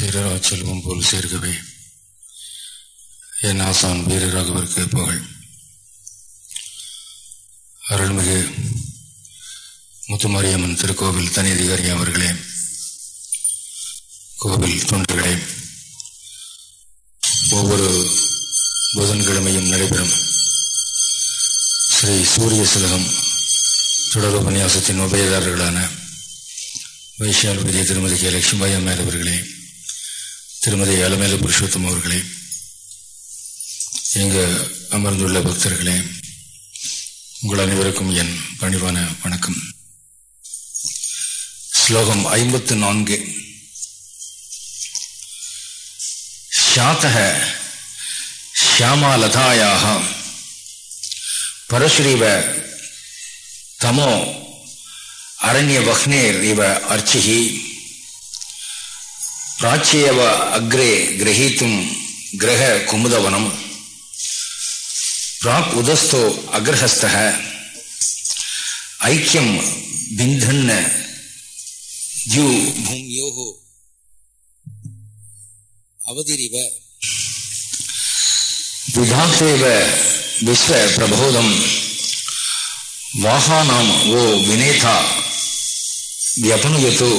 சீரரா செல்வம் போல் சேர்க்கவே என் ஆசான் வீரராகவிற்கு புகழ் அருள்மிகு முத்துமாரியம்மன் திருக்கோவில் தனி அதிகாரி அவர்களே கோவில் தொண்டர்களே ஒவ்வொரு புதன்கிழமையும் நடைபெறும் ஸ்ரீ சூரிய சிலகம் தொடர் உபன்யாசத்தின் உபயதாரர்களான வைஷால் விஜய திருமதி கே. லட்சுமிபாய் அம்மையார் அவர்களே திருமதி அலமேல புருஷோத்தம் அவர்களே இங்கு அமர்ந்துள்ள பக்தர்களே உங்கள் அனைவருக்கும் என் பணிவான வணக்கம். ஸ்லோகம் ஐம்பத்து நான்கு. சாத்தக ஷியாமாலதாயாக பரஸ்ரீவ தமோ அரண்ய வக்னேர் இவ அர்ச்சிகி பிராச்சியவ அக்ரே கிரகீத்தும் கிரக குமுதவனம் பிராக் உதஸ்தோ அக்ரஹஸ்தக ஐக்கியம் பிந்தன்ன ஜூ பூமியோகோ அவதிரிவ விதாத்தேவ விஸ்வ பிரபோதம் வாகானாம் ஓ வினேதா வியபனுயத்து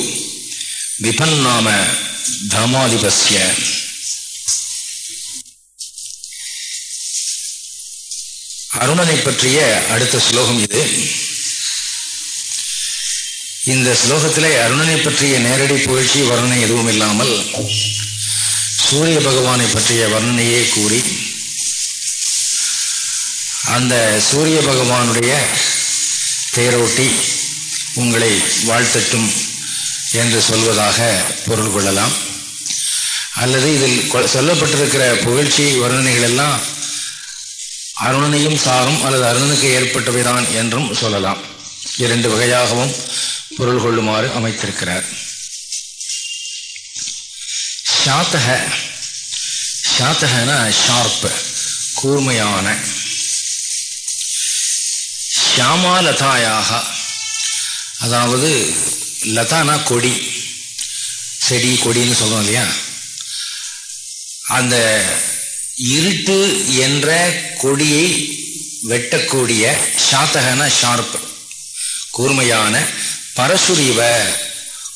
விபன்னாம தர்மாதிபஸ்ய அருணனை பற்றிய அடுத்த ஸ்லோகம் இது. இந்த ஸ்லோகத்திலே அருணனை பற்றிய நேரடி புகழ்ச்சி வர்ணனை எதுவும் இல்லாமல் சூரிய பகவானை பற்றிய வர்ணனையே கூறி அந்த சூரிய பகவானுடைய தேரோட்டி உங்களை வாழ்த்தட்டும். என்று சொல்வதாக பொருள் கொள்ளலாம். அல்லது இதில் சொல்லப்பட்டிருக்கிற புகழ்ச்சி வர்ணனைகள் எல்லாம் அருணனையும் சாரும் அல்லது அருணனுக்கு ஏற்பட்டவைதான் என்றும் சொல்லலாம். இரண்டு வகையாகவும் பொருள் கொள்ளுமாறு அமைத்திருக்கிறார். ஷாத்தக ஷாத்தகனா ஷார்ப்பு கூர்மையான. ஷியாமாலதாயாக அதாவது லதானா கொடி செடி கொடின்னு சொல்லுவோம் இல்லையா? அந்த இருட்டு என்ற கொடியை வெட்டக்கூடிய சாத்தகன ஷார்ப் கூர்மையான பரசுரிவ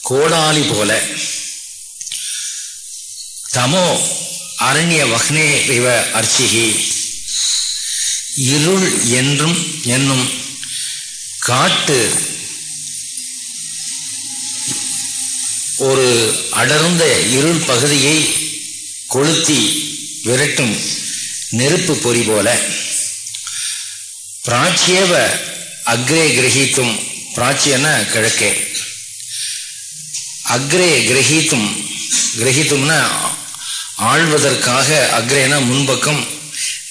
கோடாலி போல தமோ அரண்ய வக்னே இவ அர்ச்சிகி இருள் என்றும் என்னும் காட்டு ஒரு அடர்ந்த இருள் பகுதியை கொளுத்தி விரட்டும் நெருப்பு பொறி போல. பிராச்சியவ அக்ரே கிரகித்தும் பிராச்சியன கிழக்கே? அக்ரே கிரகித்தும் கிரகித்தும்னா ஆழ்வதற்காக அக்ரேன முன்பக்கம்?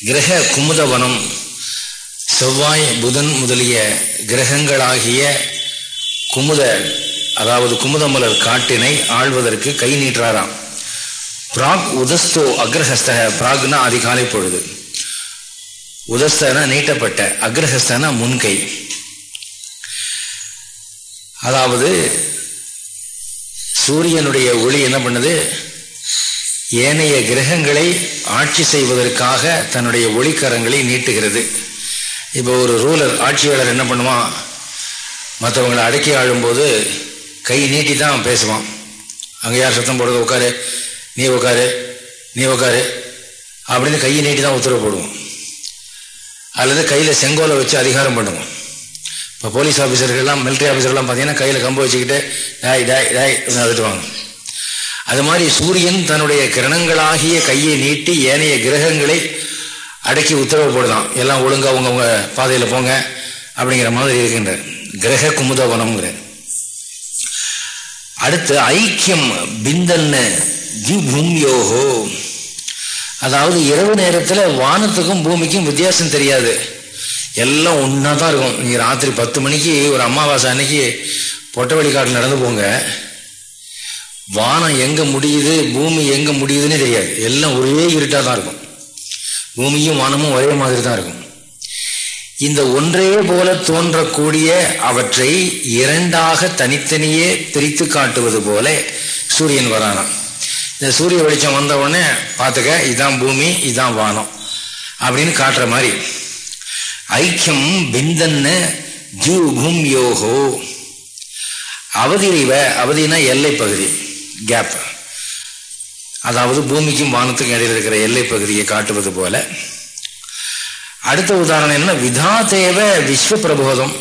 கிரக குமுதவனம் செவ்வாய் புதன் முதலிய கிரகங்களாகிய குமுத அதாவது குமுதமலர் காட்டினை ஆழ்வதற்கு கை நீட்டுறாராம். பிராக் உதஸ்தோ அக்ரஹஸ்தக. பிராக்னா அதிகாலை பொழுது. உதஸ்தனா நீட்டப்பட்ட அக்ரஹஸ்தனா முன்கை. அதாவது சூரியனுடைய ஒளி என்ன பண்ணுது? ஏனைய கிரகங்களை ஆட்சி செய்வதற்காக தன்னுடைய ஒளிக்கரங்களை நீட்டுகிறது. இப்போ ஒரு ரூலர் ஆட்சியாளர் என்ன பண்ணுவான்? மற்றவங்களை அடக்கி ஆழும்போது கை நீட்டி தான் பேசுவான். அங்கே யார் சத்தம் போடுறது உட்காரு. நீ உட்காரு. நீ உட்காரு. அப்படின்னு கையை நீட்டி தான் உத்தரவு போடுவோம். அல்லது கையில் செங்கோலை வச்சு அதிகாரம் பண்ணுவோம். இப்போ போலீஸ் ஆஃபீஸர்கள்லாம் மிலிட்ரி ஆஃபீஸர்லாம் பார்த்தீங்கன்னா கையில் கம்பு வச்சுக்கிட்டு டாய் டாய் டாய் அதுட்டுவாங்க அது மாதிரி சூரியன் தன்னுடைய கிரணங்களாகிய கையை நீட்டி ஏனைய கிரகங்களை அடக்கி உத்தரவு போடுதான். எல்லாம் ஒழுங்காக அவங்க பாதையில் போங்க அப்படிங்கிற மாதிரி இருக்கின்ற கிரக குமுதவனம்ங்கிற அடுத்து ஐக்கியம் பிந்தன்னு பூமியோகோ அதாவது இரவு நேரத்தில் வானத்துக்கும் பூமிக்கும் வித்தியாசம் தெரியாது. எல்லாம் ஒன்றா தான் இருக்கும். நீங்கள் ராத்திரி பத்து மணிக்கு ஒரு அமாவாசை அன்னைக்கு பொட்டவழி காட்டில் நடந்து போங்க. வானம் எங்கே முடியுது பூமி எங்கே முடியுதுன்னே தெரியாது. எல்லாம் ஒரே இருட்டாக தான் இருக்கும். பூமியும் வானமும் ஒரே மாதிரி தான் இருக்கும். இந்த ஒன்றே போல தோன்றக்கூடிய அவற்றை இரண்டாக தனித்தனியே பிரித்து காட்டுவது போல சூரியன் வரானாம். இந்த சூரிய வெளிச்சம் வந்த உடனே பார்த்துக்க இதுதான் பூமி இதுதான் வானம் அப்படின்னு காட்டுற மாதிரி. ஐக்கியம் பிந்தன்னு ஜூகும் யோகோ. அவதிரிவ அவதினா எல்லை பகுதி கேப் அதாவது பூமிக்கும் வானத்துக்கும் இடையில் இருக்கிற எல்லை பகுதியை காட்டுவது போல அடுத்த உதாரணம் என்ன விதாதேவ விஸ்வ பிரபோதம்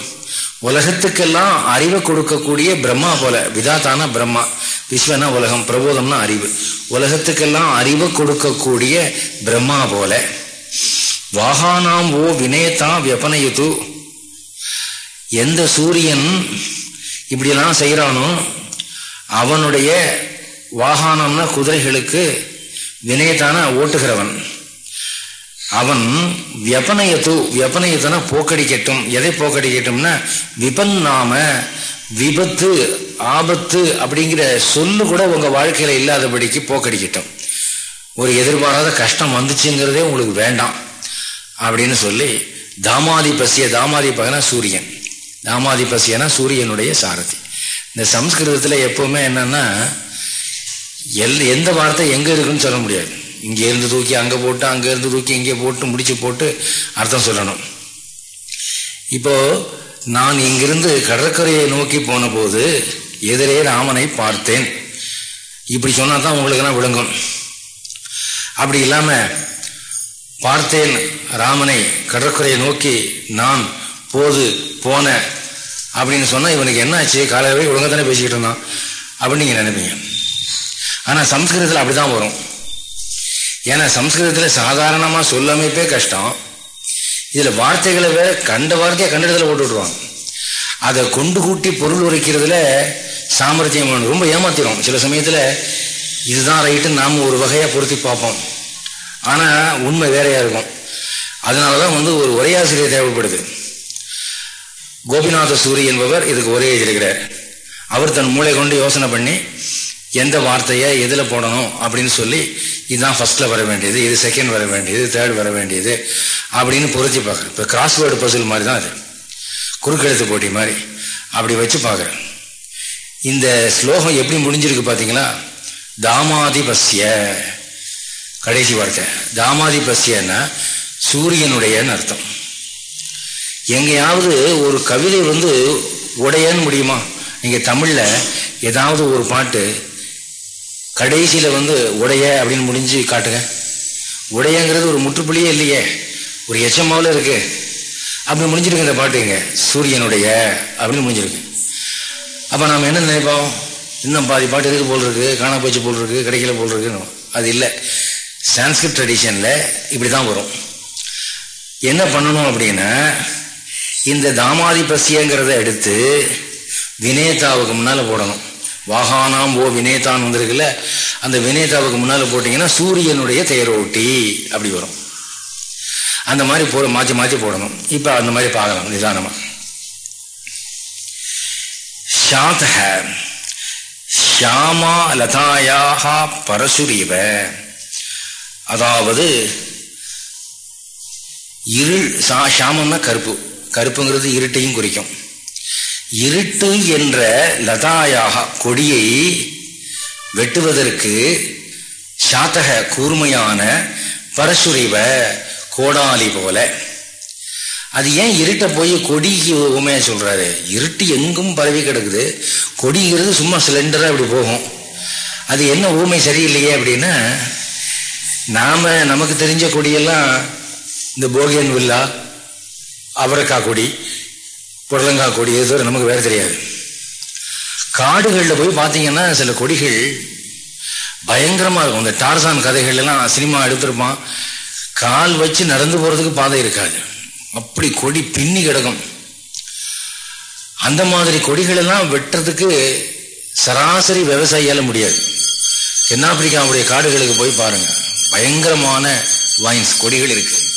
உலகத்துக்கெல்லாம் அறிவை கொடுக்கக்கூடிய பிரம்மா போல. விதாத்தான பிரம்மா விஸ்வனா உலகம் பிரபோதம்னா அறிவு. உலகத்துக்கெல்லாம் அறிவை கொடுக்கக்கூடிய பிரம்மா போல. வாகானாம் ஓ வினயத்தா வியபனயுது. எந்த சூரியன் இப்படியெல்லாம் செய்கிறானோ அவனுடைய வாகானம்னா குதிரைகளுக்கு வினயத்தான ஓட்டுகிறவன். அவன் வியபனயத்து வியபனயத்தன போக்கடிக்கட்டும். எதை போக்கடிக்கட்டும்னா விபன்னாம விபத்து ஆபத்து அப்படிங்கிற சொல்லு கூட உங்க வாழ்க்கையில இல்லாதபடிக்கு போக்கடிக்கட்டும். ஒரு எதிர்பாராத கஷ்டம் வந்துச்சுங்கிறதே உங்களுக்கு வேண்டாம் அப்படின்னு சொல்லி தாமாதி பசிய தாமாதி பகனா சூரியன். தாமாதி பசியனா சூரியனுடைய சாரதி. இந்த சம்ஸ்கிருதத்தில் எப்பவுமே என்னன்னா எல் எந்த வார்த்தை எங்கே இருக்குன்னு சொல்ல முடியாது. இங்கேருந்து தூக்கி அங்கே போட்டு அங்கேருந்து தூக்கி இங்கே போட்டு முடிச்சு போட்டு அர்த்தம் சொல்லணும். இப்போ நான் இங்கிருந்து கடற்கரையை நோக்கி போன போது எதிரே ராமனை பார்த்தேன். இப்படி சொன்னா தான் உங்களுக்கு விளங்கும். அப்படி இல்லாம பார்த்தேன் ராமனை கடற்கரையை நோக்கி நான் போது போன. அப்படின்னு சொன்னா இவனுக்கு என்ன ஆச்சு காலையில் ஒழுங்கா தானே பேசிக்கிட்டு இருந்தான். அப்படின்னு நீங்க நினைப்பீங்க. ஆனா சம்ஸ்கிருதத்தில் அப்படிதான் வரும். ஏன்னா சம்ஸ்கிருதத்தில் சாதாரணமாக சொல்லமைப்பே கஷ்டம். இதில் வார்த்தைகளை வேற கண்ட வார்த்தையை கண்டிடத்தில் போட்டு விட்டுருவாங்க. அதை கொண்டு கூட்டி பொருள் உரைக்கிறதுல சாமர்த்தியம் ரொம்ப ஏமாத்திடும் சில சமயத்தில் இதுதான் ரைட்டுன்னு நாம் ஒரு வகையாக பொருத்தி பார்ப்போம். ஆனால் உண்மை வேறையாக இருக்கும். அதனால தான் வந்து ஒரு உரையாசிரியர் தேவைப்படுது. கோபிநாத சூரி என்பவர் இதுக்கு ஒரே எழுதியிருக்கிறார். அவர் தன் மூளை கொண்டு யோசனை பண்ணி எந்த வார்த்தையை எதில் போடணும் அப்படின்னு சொல்லி இதுதான் ஃபஸ்ட்டில் வர வேண்டியது இது செகண்ட் வர வேண்டியது தேர்ட் வர வேண்டியது அப்படின்னு பொருத்தி பார்க்குறேன். இப்போ கிராஸ்வேர்டு பசில் மாதிரி தான் அது. குறுக்கெழுத்து போட்டி மாதிரி. அப்படி வச்சு பார்க்குறேன். இந்த ஸ்லோகம் எப்படி முடிஞ்சிருக்கு பார்த்தீங்களா? தாமாதிபஸ்ய. கடைசி வார்த்தை. தாமாதிபஸ்யன்னா சூரியனுடையன்னு அர்த்தம். எங்கேயாவது ஒரு கவிதை வந்து உடையன்னு முடியுமா? நீங்கள் தமிழில் ஏதாவது ஒரு பாட்டு கடைசியில் வந்து உடைய அப்படின்னு முடிஞ்சு காட்டுங்க. உடையங்கிறது ஒரு முற்றுப்புள்ளியே இல்லையே. ஒரு எச்சமாவில் இருக்கு. அப்படி முடிஞ்சிருக்கு இந்த பாட்டுங்க சூரியனுடைய அப்படின்னு முடிஞ்சிருக்கு. அப்போ நாம் என்ன நினைப்போம்? இன்னும் பாதி பாட்டு இருக்கு போல் இருக்கு. காணா போச்சு போல் இருக்கு. கிடைக்கல போல் இருக்குன்னு. அது இல்லை. சான்ஸ்கிருத் ட்ரெடிஷனில் இப்படி தான் வரும். என்ன பண்ணணும் அப்படின்னா இந்த தாமாதி பசியங்கிறத எடுத்து வினயத்தாவுக்கு முன்னால் போடணும். வாகானாம் ஓ வினேதான் வந்திருக்குல்ல அந்த வினேதாவுக்கு முன்னால போட்டிங்கன்னா சூரியனுடைய தேரோட்டி அப்படி வரும். அந்த மாதிரி போ மாற்றி மாற்றி போடணும். இப்போ அந்த மாதிரி பார்க்கலாம் நிதானமா. சாத்தக ஷியாமா லதாயாக பரசுரிவ. அதாவது இருள் சா ஷாமம்னா கருப்பு. கருப்புங்கிறது இருட்டையும் குறிக்கும். இருட்டு என்ற லதாயாக கொடியை வெட்டுவதற்கு சாத்தக கூர்மையான பரசுரிவ கோடாலி போல. அது ஏன் இருட்டை போய் கொடிக்கு உண்மையா சொல்கிறாரு இருட்டு எங்கும் பரவி கிடக்குது. கொடிங்கிறது சும்மா சிலிண்டராக இப்படி போகும். அது என்ன ஊமை சரியில்லையே அப்படின்னா நாம் நமக்கு தெரிஞ்ச கொடியெல்லாம் இந்த போகியன் வில்லா அவரக்காய் கொடி புடலங்கா கொடி எது நமக்கு வேற தெரியாது. காடுகளில் போய் பார்த்தீங்கன்னா சில கொடிகள் பயங்கரமா இருக்கும். இந்த டார்சான் கதைகள் எல்லாம் சினிமா எடுத்திருப்பான். கால் வச்சு நடந்து போறதுக்கு பாதை இருக்காது. அப்படி கொடி பின்னி கிடக்கும். அந்த மாதிரி கொடிகள் எல்லாம் வெட்டுறதுக்கு சராசரி விவசாயியால் முடியாது. தென்னாப்பிரிக்காவுடைய காடுகளுக்கு போய் பாருங்கள் பயங்கரமான வாயின்ஸ் கொடிகள் இருக்கு.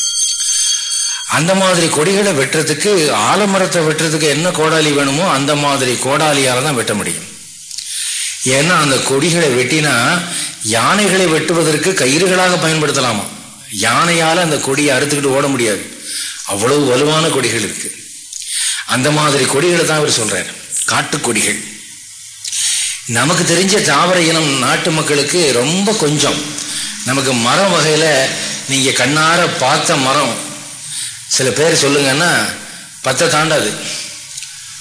அந்த மாதிரி கொடிகளை வெட்டுறதுக்கு ஆலமரத்தை வெட்டுறதுக்கு என்ன கோடாலி வேணுமோ அந்த மாதிரி கோடாலியால் தான் வெட்ட முடியும். ஏன்னா அந்த கொடிகளை வெட்டினா யானைகளை வெட்டுவதற்கு கயிறுகளாக பயன்படுத்தலாமா? யானையால் அந்த கொடியை அறுத்துக்கிட்டு ஓட முடியாது. அவ்வளவு வலுவான கொடிகள் இருக்கு. அந்த மாதிரி கொடிகளை தான் அவர் சொல்றாரு. காட்டுக்கொடிகள் நமக்கு தெரிஞ்ச தாவர இனம் நாட்டு மக்களுக்கு ரொம்ப கொஞ்சம். நமக்கு மரம் வகையில் நீங்கள் கண்ணார பார்த்த மரம் சில பேர் சொல்லுங்கன்னா பத்தை தாண்டாது.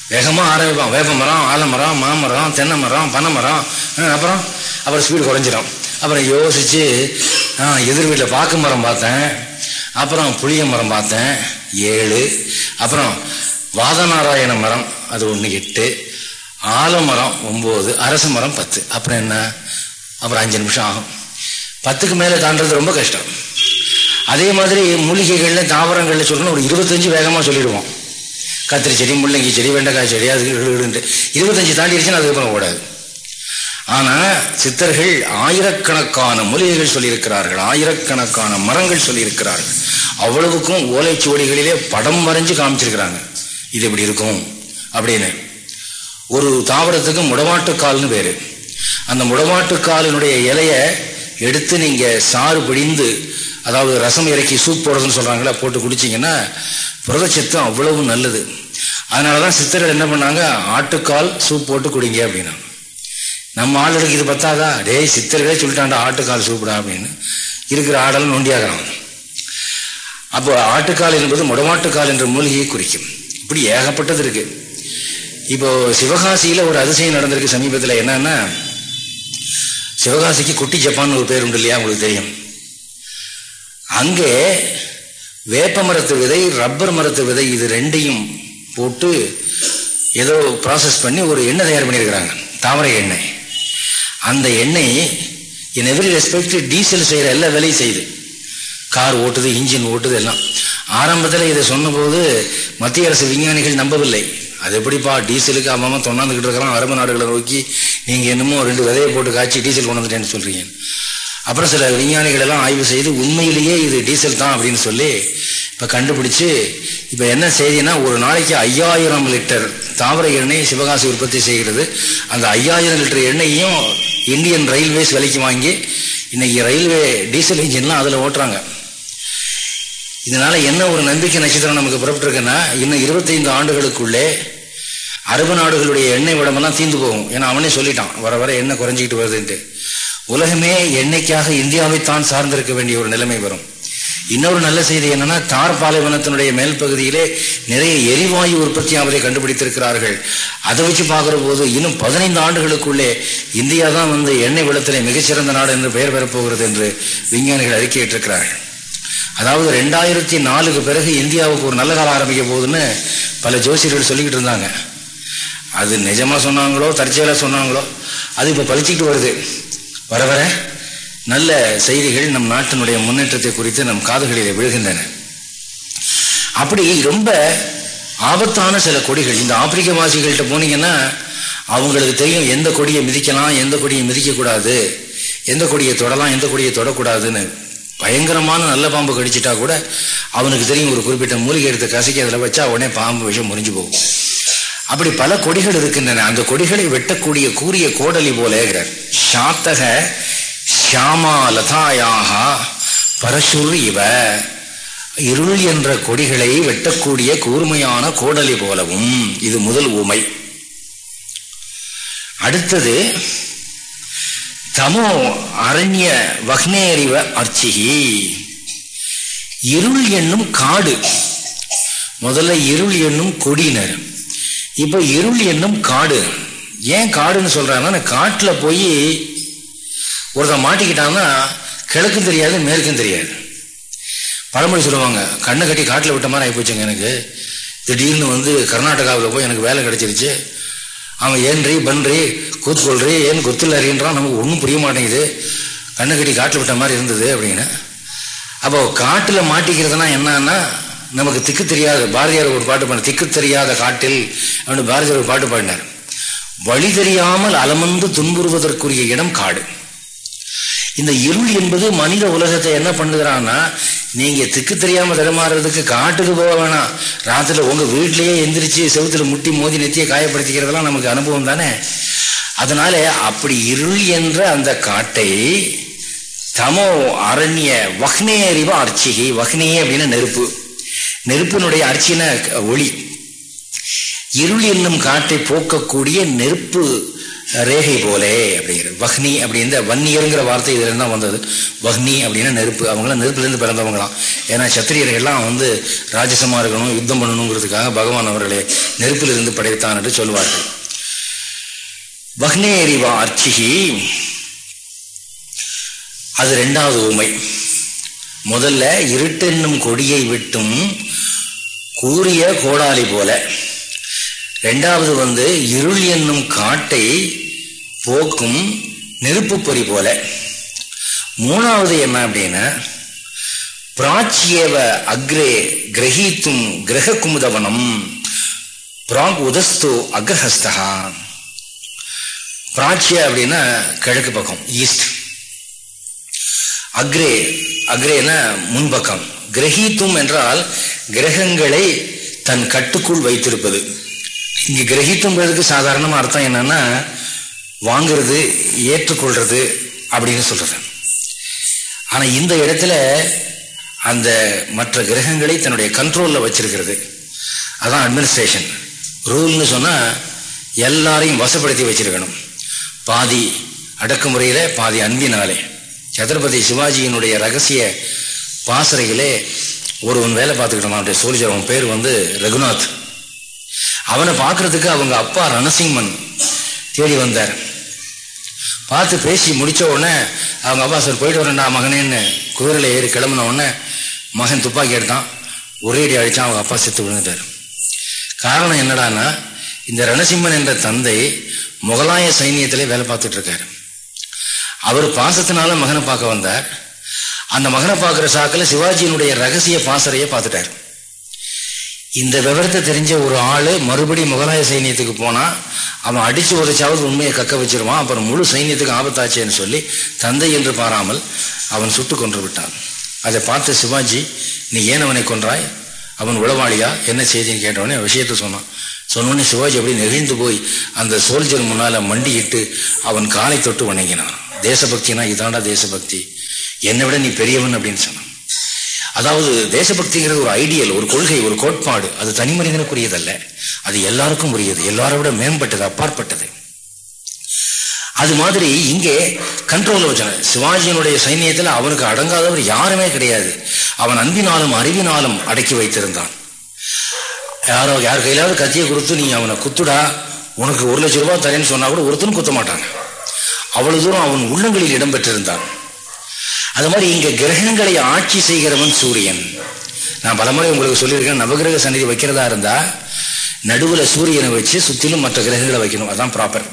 வேகமாக ஆரம்பிப்பான். வேப்ப மரம் ஆலமரம் மாமரம் தென்னை மரம் பனை மரம் அப்புறம் அப்புறம் ஸ்பீடு குறைஞ்சிரும். அப்புறம் யோசித்து எதிர் வீட்டில் பாக்கு மரம் பார்த்தேன். அப்புறம் புளிய மரம் பார்த்தேன். ஏழு. அப்புறம் வாதநாராயண மரம் அது ஒன்று எட்டு. ஆலமரம் ஒம்பது அரச மரம் பத்து. அப்புறம் என்ன? அப்புறம் அஞ்சு நிமிஷம் ஆகும். பத்துக்கு மேலே தாண்டது ரொம்ப கஷ்டம். அதே மாதிரி மூலிகைகளில் தாவரங்களில் சொல்லணும் ஒரு இருபத்தஞ்சு வேகமாக சொல்லிடுவோம். கத்திரி செடி முள்ளங்கி செடி வெண்டைக்காய் செடி அது இருபத்தஞ்சு தாண்டிடுச்சுன்னா அதுக்கப்புறம் ஓடாது. ஆனால் சித்தர்கள் ஆயிரக்கணக்கான மூலிகைகள் சொல்லியிருக்கிறார்கள் ஆயிரக்கணக்கான மரங்கள் சொல்லியிருக்கிறார்கள். அவ்வளவுக்கும் ஓலைச்சுவடிகளிலே படம் வரைஞ்சு காமிச்சிருக்கிறாங்க. இது எப்படி இருக்கும்? அப்படின்னு. ஒரு தாவரத்துக்கு முடவாட்டுக்கால்னு பேர். அந்த முடவாட்டுக்காலினுடைய இலையை எடுத்து நீங்கள் சாறு பிடிந்து அதாவது ரசம் இறக்கி சூப் போடுறதுன்னு சொல்கிறாங்களே போட்டு குடிச்சிங்கன்னா புரதச்சத்தம் அவ்வளவு நல்லது. அதனாலதான் சித்தர்கள் என்ன பண்ணாங்க? ஆட்டுக்கால் சூப் போட்டு குடிங்க அப்படின்னா. நம்ம ஆளுக்கு இது பத்தாதா? டேய் சித்தர்களே சொல்லிட்டாண்டா ஆட்டுக்கால் சூப்பிடா அப்படின்னு. இருக்கிற ஆடல் நொண்டியாகிறான். அப்போ ஆட்டுக்கால் என்பது முடமாட்டுக்கால் என்ற மூலிகையை குறிக்கும். இப்படி ஏகப்பட்டது இருக்கு. இப்போ சிவகாசியில் ஒரு அதிசயம் நடந்திருக்கு சமீபத்தில் என்னன்னா சிவகாசிக்கு குட்டி ஜப்பான் ஒரு பேர் உண்டு இல்லையா? உங்களுக்கு தெரியும். அங்கே வேப்ப மரத்து விதை ரப்பர் மரத்து விதை இது ரெண்டையும் போட்டு ஏதோ ப்ராசஸ் பண்ணி ஒரு எண்ணெய் தயார் பண்ணியிருக்கிறாங்க. தாமரை எண்ணெய். அந்த எண்ணெய் இன் எவ்ரி ரெஸ்பெக்ட் டீசல் செய்கிற எல்லா வேலையும் செய்யுது. கார் ஓட்டுது இன்ஜின் ஓட்டுது எல்லாம். ஆரம்பத்தில் இதை சொன்னபோது மத்திய அரசு விஞ்ஞானிகள் நம்பவில்லை. அது எப்படிப்பா டீசலுக்கு அம்மா தொண்ணாந்துக்கிட்டு இருக்கிறான் அரபு நாடுகளை நோக்கி நீங்கள் என்னமோ ரெண்டு விதையை போட்டு காய்ச்சி டீசல் கொண்டு வந்துட்டேன்னு சொல்கிறீங்க அப்புறம் சில விஞ்ஞானிகள் எல்லாம் ஆய்வு செய்து உண்மையிலேயே இது டீசல் தான் அப்படின்னு சொல்லி இப்போ கண்டுபிடிச்சு இப்போ என்ன செய்தினா ஒரு நாளைக்கு ஐயாயிரம் லிட்டர் தாவர எண்ணெய் சிவகாசி உற்பத்தி செய்கிறது. அந்த ஐயாயிரம் லிட்டர் எண்ணெயையும் இந்தியன் ரயில்வேஸ் விலைக்கு வாங்கி இன்னைக்கு ரயில்வே டீசல் இன்ஜின்லாம் அதில் ஓட்டுறாங்க. இதனால என்ன ஒரு நம்பிக்கை நட்சத்திரம் நமக்கு புறப்பட்டுருக்குன்னா இன்னும் இருபத்தைந்து ஆண்டுகளுக்குள்ளே அரபு நாடுகளுடைய எண்ணெய் விடமெல்லாம் தீந்து போகும். ஏன்னா அவனே சொல்லிட்டான் வர வர எண்ணெய் குறைஞ்சிக்கிட்டு வருதுன்ட்டு. உலகமே என்னைக்காக இந்தியாவை தான் சார்ந்திருக்க வேண்டிய ஒரு நிலைமை வரும். இன்னொரு நல்ல செய்தி என்னன்னா தார் பாலைவனத்தினுடைய மேல் பகுதியிலே நிறைய எரிவாயு உற்பத்தி அவரை கண்டுபிடித்திருக்கிறார்கள். அதை வச்சு பார்க்குற போது இன்னும் பதினைந்து ஆண்டுகளுக்குள்ளே இந்தியா தான் வந்து எண்ணெய் வளத்திலே மிகச்சிறந்த நாடு என்று பெயர் பெறப்போகிறது என்று விஞ்ஞானிகள் அறிக்கையிட்டிருக்கிறார்கள். அதாவது ரெண்டாயிரத்தி நாலுக்கு பிறகு இந்தியாவுக்கு ஒரு நல்ல காலம் ஆரம்பிக்க போகுதுன்னு பல ஜோசியர்கள் சொல்லிக்கிட்டு இருந்தாங்க. அது நிஜமாக சொன்னாங்களோ தற்செயலாக சொன்னாங்களோ அது இப்போ பழிச்சிக்கிட்டு வருது. வர வர நல்ல செய்திகள் நம் நாட்டினுடைய முன்னேற்றத்தை குறித்து நம் காதுகளில் விழுகின்றன. அப்படி ரொம்ப ஆபத்தான சில கொடிகள். இந்த ஆப்பிரிக்க வாசிகள்கிட்ட போனீங்கன்னா அவங்களுக்கு தெரியும் எந்த கொடியை மிதிக்கலாம் எந்த கொடியை மிதிக்கக்கூடாது எந்த கொடியை தொடலாம் எந்த கொடியை தொடக்கூடாதுன்னு. பயங்கரமான நல்ல பாம்பு கடிச்சிட்டா கூட அவனுக்கு தெரியும் ஒரு குறிப்பிட்ட மூலிகை எடுத்து கசக்கி அதில் வச்சா உடனே பாம்பு விஷம் முறிஞ்சு போகும். அப்படி பல கொடிகள் இருக்கின்றன. அந்த கொடிகளை வெட்டக்கூடிய கூறிய கோடலி போல சாத்தக ஷியாமா லதாயாக பரசுர் இவ இருள் என்ற கொடிகளை வெட்டக்கூடிய கூர்மையான கோடலி போலவும் இது முதல் உமை அடுத்தது தமோ அரண்ய வக்னேரிவ அர்ச்சிகி. இருள் என்னும் காடு. முதல்ல இருள் என்னும் கொடியினர். இப்போ இருள் என்னும் காடு. ஏன் காடுன்னு சொல்றாங்கன்னா காட்டில் போய் ஒருத்தன் மாட்டிக்கிட்டான்னா கிழக்கும் தெரியாது மேற்கும் தெரியாது. பழமொழி சொல்லுவாங்க கண்ணை கட்டி காட்டில் விட்ட மாதிரி ஆகிப்போச்சுங்க எனக்கு. திடீர்னு வந்து கர்நாடகாவில் போய் எனக்கு வேலை கிடச்சிருச்சு. அவன் ஏன்றி பன்றி கூத்துக்கொள்றி ஏன் கொத்தில் அறியன்றான் நமக்கு ஒன்றும் புரிய மாட்டேங்குது. கண்ணை கட்டி காட்டில் விட்ட மாதிரி இருந்தது அப்படின்னு அப்போ காட்டில் மாட்டிக்கிறதுனா என்னன்னா நமக்கு திக்கு தெரியாத பாரதியார் ஒரு பாட்டு பாட திக்கு தெரியாத காட்டில் அப்படின்னு பாரதியார் ஒரு பாட்டு பாடினார். வழி தெரியாமல் அலமந்து துன்புறுவதற்குரிய இடம் காடு. இந்த இருள் என்பது மனித உலகத்தை என்ன பண்ணுகிறான்னா நீங்க திக்கு தெரியாம தடுமாறுறதுக்கு காட்டுக்கு போக வேணாம். ராத்திரில உங்க வீட்டிலேயே எந்திரிச்சு செவுத்துல முட்டி மோதி நெத்தியை காயப்படுத்திக்கிறதெல்லாம் நமக்கு அனுபவம் தானே? அதனால அப்படி இருள் என்ற அந்த காட்டை தமோ அரண்ய வக்னே அறிவ அர்ச்சிகை வக்னே அப்படின்னு நெருப்பு. நெருப்பினுடைய அர்ச்சின ஒளி. இருள் என்னும் காட்டை போக்கக்கூடிய நெருப்பு ரேகை போலே அப்படிங்கிற வஹ்னி அப்படின்ற வன்னியருங்கிற வார்த்தை இதுல தான் வந்தது. வஹ்னி அப்படின்னா நெருப்பு. அவங்களாம் நெருப்புலேருந்து பிறந்தவங்களாம். ஏன்னா சத்திரியர்கள்லாம் வந்து ராஜசமாக இருக்கணும் யுத்தம் பண்ணணுங்கிறதுக்காக பகவான் அவர்களை நெருப்பிலிருந்து படைத்தான் என்று சொல்வார்கள். வக்னேரிவா அர்ச்சிகி அது ரெண்டாவது உண்மை முதல்ல இருட்டென்னும் கொடியை விட்டும் கூறிய கோடாலி போல. ரெண்டாவது வந்து இருள் என்னும் காட்டை போக்கும் நெருப்பு பொறி போல. மூணாவது என்ன அப்படின்னா பிராச்சியவ அக்ரே கிரகித்தும் கிரக குமுதவனம் பிராக் உதஸ்து அக்ரஹஸ்தகா பிராச்சிய அப்படின்னா கிழக்கு பக்கம் ஈஸ்ட். அக்ரே அக்ரேனா முன்பக்கம். கிரகித்தும் என்றால் கிரகங்களை தன் கட்டுக்குள் வைத்திருப்பது. இங்கே கிரகித்துங்கிறதுக்கு சாதாரணமாக அர்த்தம் என்னன்னா வாங்கிறது ஏற்றுக்கொள்றது அப்படின்னு சொல்றது. ஆனால் இந்த இடத்துல அந்த மற்ற கிரகங்களை தன்னுடைய கண்ட்ரோலில் வச்சிருக்கிறது. அதான் அட்மினிஸ்ட்ரேஷன் ரூல்னு சொன்னால் எல்லாரையும் வசப்படுத்தி வச்சிருக்கணும். பாதி அடக்குமுறையில் பாதி அன்பினாலே. சத்ரபதி சிவாஜியினுடைய ரகசிய பாசறையிலே ஒருவன் வேலை பார்த்துக்கிட்டான் அவனுடைய சோல்ஜர் அவன் பேர் வந்து ரகுநாத். அவனை பார்க்கறதுக்கு அவங்க அப்பா ரணசிம்மன் தேடி வந்தார். பார்த்து பேசி முடித்த உடனே அவங்க அப்பா சார் போயிட்டு வரேன்டா மகனேன்னு குதிரையில் ஏறி கிளம்புன உடனே மகன் துப்பாக்கி எடுத்தான். ஒரேடி அடித்தான் அவங்க அப்பா செத்து விழுந்துட்டார். காரணம் என்னடான்னா இந்த ரணசிம்மன் என்ற தந்தை முகலாய சைனியத்திலே வேலை பார்த்துட்டு இருக்கார். அவர் பாசத்தினால மகனை பார்க்க வந்தார். அந்த மகனை பார்க்குற சாக்கில் சிவாஜியினுடைய ரகசிய பாசறையை பார்த்துட்டார். இந்த விவரத்தை தெரிஞ்ச ஒரு ஆள் மறுபடி முகலாய சைனியத்துக்கு போனால் அவன் அடித்து உதைச்சாவது உண்மையை கக்க வச்சிருவான் அப்புறம் முழு சைன்யத்துக்கு ஆபத்தாச்சேன்னு சொல்லி தந்தை என்று பாராமல் அவன் சுட்டு கொன்று விட்டான். அதை பார்த்த சிவாஜி நீ ஏன் அவனை கொன்றாய்? அவன் உளவாளியா? என்ன செய்தின்னு கேட்டவனே விஷயத்த சொன்னான். சொன்னோடனே சிவாஜி அப்படி நெகிழ்ந்து போய் அந்த சோல்ஜர் முன்னால் மண்டியிட்டு அவன் காலை தொட்டு வணங்கினான். தேசபக்தினா இதாண்டா தேசபக்தி. என்னை விட நீ பெரியவன் அப்படின்னு சொன்னான். அதாவது தேசபக்திங்கிறது ஒரு ஐடியல் ஒரு கொள்கை ஒரு கோட்பாடு. அது தனி மனிதனுக்குரியதல்ல. அது எல்லாருக்கும் உரியது. எல்லாரை விட மேம்பட்டது அப்பாற்பட்டது. அது மாதிரி இங்கே கண்ட்ரோல் வச்சான. சிவாஜியினுடைய சைன்யத்தில் அவனுக்கு அடங்காதவர் யாருமே கிடையாது. அவன் அன்பினாலும் அறிவினாலும் அடக்கி வைத்திருந்தான். யாரோ யார் கையிலாவது கத்தியை கொடுத்து நீ அவனை குத்துடா. உனக்கு ஒரு லட்சம் ரூபாய் தரேன்னு சொன்னா கூட ஒருத்தனும் குத்த மாட்டாங்க அவ்வளவு தூரம் அவன் உள்ளங்களில் இடம்பெற்றிருந்தான். அது மாதிரி இங்க கிரகங்களை ஆட்சி செய்கிறவன் சூரியன். நான் பலமுறை உங்களுக்கு சொல்லியிருக்கேன் நவகிரக சன்னிதி வைக்கிறதா இருந்தா நடுவுல சூரியனை வச்சு சுத்திலும் மற்ற கிரகங்களை வைக்கணும். அதான் ப்ராப்பர்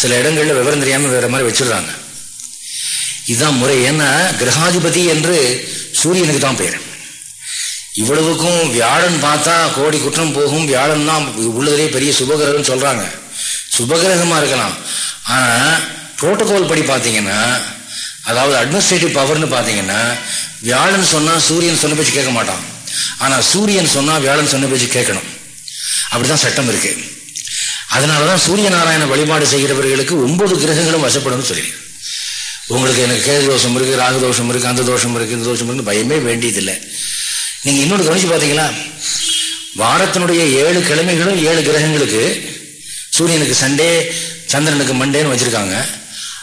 சில இடங்கள்ல விவரம் தெரியாம வேற மாதிரி வச்சிடுறாங்க. இதுதான் முறை. ஏன்னா கிரகாதிபதி என்று சூரியனுக்கு தான் பேர். இவ்வளவுக்கும் வியாழன் பார்த்தா கோடி குற்றம் போகும். வியாழன் தான் உள்ளதிலே பெரிய சுபகிரகம் சொல்றாங்க. சுபகிரகமா இருக்கலாம். ஆனா புரோட்டோகால் படி பார்த்தீங்கன்னா அதாவது அட்மினிஸ்ட்ரேட்டிவ் பவர்னு பார்த்தீங்கன்னா வியாழன் சொன்னால் சூரியன் சொன்ன பேச்சு கேட்க மாட்டான். ஆனால் சூரியன் சொன்னால் வியாழன் சொன்ன பேச்சு கேட்கணும். அப்படிதான் சட்டம் இருக்கு. அதனாலதான் சூரிய நாராயண வழிபாடு செய்கிறவர்களுக்கு ஒன்பது கிரகங்களும் வசப்படும் சொல்லி. உங்களுக்கு எனக்கு கேது தோஷம் இருக்குது ராகு தோஷம் இருக்குது அந்த தோஷம் இருக்குது இந்த தோஷம் இருக்குது பயமே வேண்டியதில்லை. நீங்கள் இன்னொன்று கவனிச்சு பார்த்தீங்களா வாரத்தினுடைய ஏழு கிழமைகளும் ஏழு கிரகங்களுக்கு சூரியனுக்கு சண்டே சந்திரனுக்கு மண்டேன்னு வச்சிருக்காங்க.